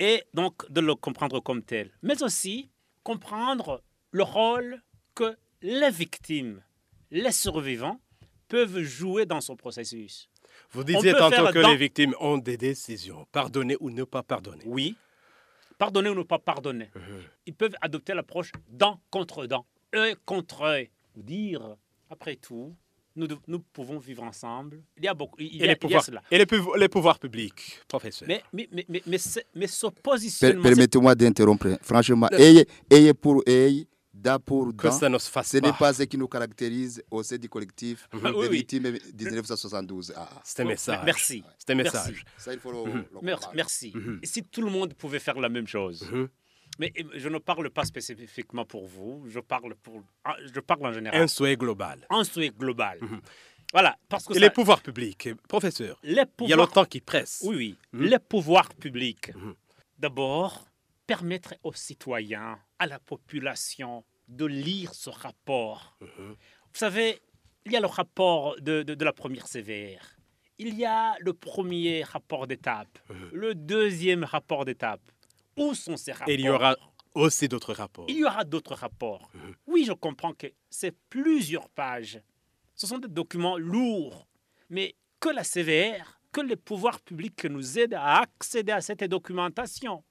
Et donc de le comprendre comme tel. Mais aussi comprendre le rôle que les victimes, les survivants, peuvent jouer dans ce processus. Vous disiez tantôt que dans- les victimes ont des décisions. Pardonner ou ne pas pardonner. Oui, pardonner ou ne pas pardonner. Ils peuvent adopter l'approche dent contre dent, œil contre œil, ou dire, après tout, nous, nous pouvons vivre ensemble. Il y a beaucoup. Il y Et, a, les il y a pouvoirs, cela. et les, les pouvoirs publics, professeur. Mais, mais, mais, mais, mais, ce- mais ce positionnement. Permettez-moi d'interrompre. Franchement, Le- ayez, ayez pour œil, dent pour que ça ne se fasse Ce n'est pas. pas ce qui nous caractérise au sein du collectif Ah, oui, des oui. victimes de 1972. Ah, C'est un message. Merci. C'est un Merci. message. ça, il faut le, le Merci. comprendre. merci. Mhm. Et si tout le monde pouvait faire la même chose. Mhm. Mais euh, je ne parle pas spécifiquement pour vous, je parle, pour, ah, je parle en général. Un souhait global. Un souhait global. Mhm. Voilà, parce que Et ça- les pouvoirs publics, professeur, les il y a longtemps qui presse. Oui, oui. Les pouvoirs publics. D'abord, permettre aux citoyens, à la population, de lire ce rapport. Mhm. Vous savez, il y a le rapport de, de- de la première sévère. Il y a le premier rapport d'étape, Mhm. le deuxième rapport d'étape. Où sont ces rapports Et il y aura aussi d'autres rapports. Il y aura d'autres rapports. Mhm. Oui, je comprends que c'est plusieurs pages. Ce sont des documents lourds. Mais que la CVR, que les pouvoirs publics nous aident à accéder à cette documentation.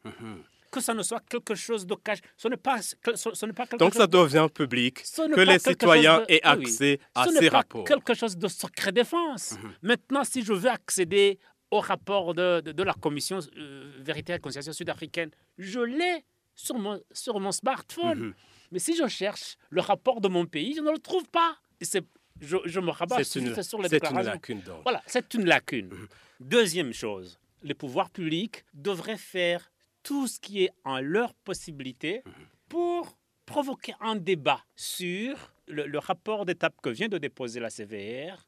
Que ça ne soit quelque chose de caché. Ce n'est pas, ce, ce n'est pas quelque Donc chose ça de- devient public, ce que pas les citoyens de- aient oui. accès à ce ces n'est pas rapports. quelque chose de secret défense. Mhm. Maintenant, si je veux accéder au rapport de, de- la commission euh, Vérité et Réconciliation sud-africaine, je l'ai sur mon, sur mon smartphone. Mhm. Mais si je cherche le rapport de mon pays, je ne le trouve pas. Et c'est- je, je me rabats sur les c'est une lacune donc. Voilà, c'est une lacune. Mhm. Deuxième chose, les pouvoirs publics devraient faire tout ce qui est en leur possibilité Mhm. pour provoquer un débat sur le, le rapport d'étape que vient de déposer la CVR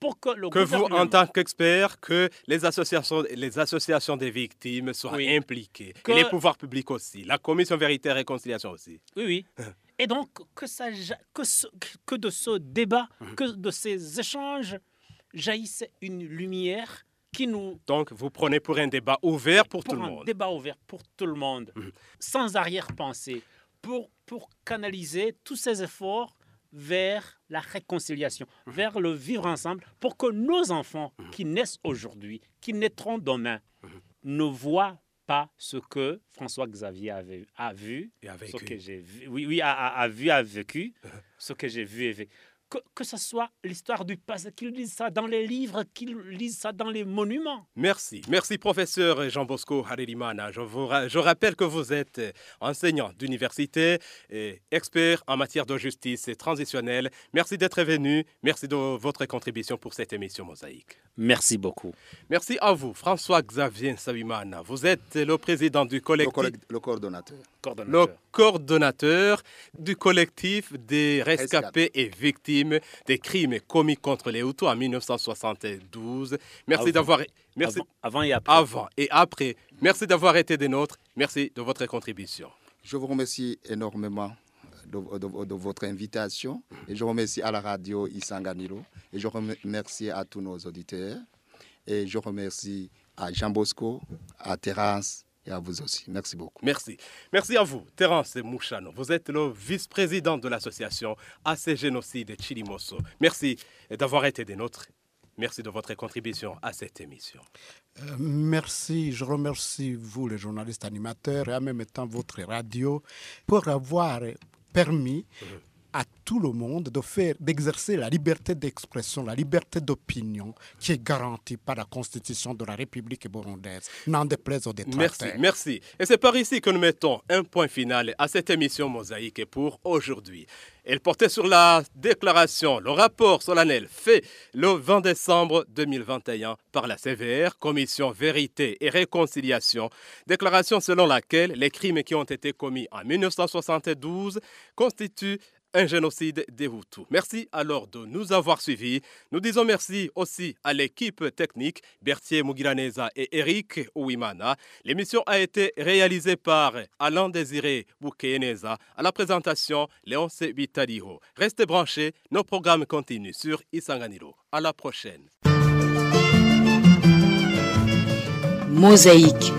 pour que le Que vous, en tant qu'expert, que les associations, les associations des victimes soient Oui. impliquées. Que- Et les pouvoirs publics aussi. La commission vérité et réconciliation aussi. Oui, oui. [LAUGHS] Et donc, que, ça, ja- que, ce- que de ce débat, Mhm. que de ces échanges jaillisse une lumière qui nous Donc, vous prenez pour un débat ouvert pour, pour tout le un monde. débat ouvert pour tout le monde, Mhm. sans arrière-pensée, pour, pour canaliser tous ces efforts vers la réconciliation, Mhm. vers le vivre ensemble, pour que nos enfants qui naissent aujourd'hui, qui naîtront demain, Mhm. ne voient pas ce que François Xavier avait, a vu, Et avec ce que j'ai vu, oui, oui, a, a- a vu, a vécu, [LAUGHS] ce que j'ai vu et vécu. Que, que ce soit l'histoire du passé, qu'ils lisent ça dans les livres, qu'ils lisent ça dans les monuments. Merci. Merci, professeur Jean Bosco Harelimana. Je, vous je rappelle que vous êtes enseignant d'université et expert en matière de justice transitionnelle. Merci d'être venu. Merci de votre contribution pour cette émission Mosaïque. Merci beaucoup. Merci à vous, François-Xavier Sabimana. Vous êtes le président du Le, collectif, collect- le coordonnateur. le Coordonnateur. coordonnateur du collectif des rescapés et victimes des crimes commis contre les Hutus en 1972. Merci d'avoir... Merci Avant, avant et après. avant et après. Merci d'avoir été des nôtres. Merci de votre contribution. Je vous remercie énormément de, de- de votre invitation et je remercie à la radio Isanganilo et je remercie à tous nos auditeurs et je remercie à Jean Bosco, à Terence et à vous aussi. Merci beaucoup. Merci. Merci à vous, Terence Mouchano. Vous êtes le vice-président de l'association AC Génocide Chilimoso. Merci d'avoir été des nôtres. Merci de votre contribution à cette émission. Euh, merci, je remercie vous, les journalistes animateurs, et en même temps votre radio, pour avoir permis à tout le monde de faire, d'exercer la liberté d'expression, la liberté d'opinion qui est garantie par la Constitution de la République burundaise, n'en déplaise aux Merci, détracteurs. merci. Et c'est par ici que nous mettons un point final à cette émission mosaïque pour aujourd'hui. Elle portait sur la déclaration, le rapport solennel fait le 20 décembre 2021 par la CVR, Commission Vérité et Réconciliation, déclaration selon laquelle les crimes qui ont été commis en 1972 constituent un génocide des Hutus. Merci alors de nous avoir suivis. Nous disons merci aussi à l'équipe technique, Berthier Mugiraneza et Eric Ouimana. L'émission a été réalisée par Alain Désiré Boukeneza. À la présentation, Léonce Vitaliho. Restez branchés, nos programmes continuent sur Isanganiro. À la prochaine. Mosaïque.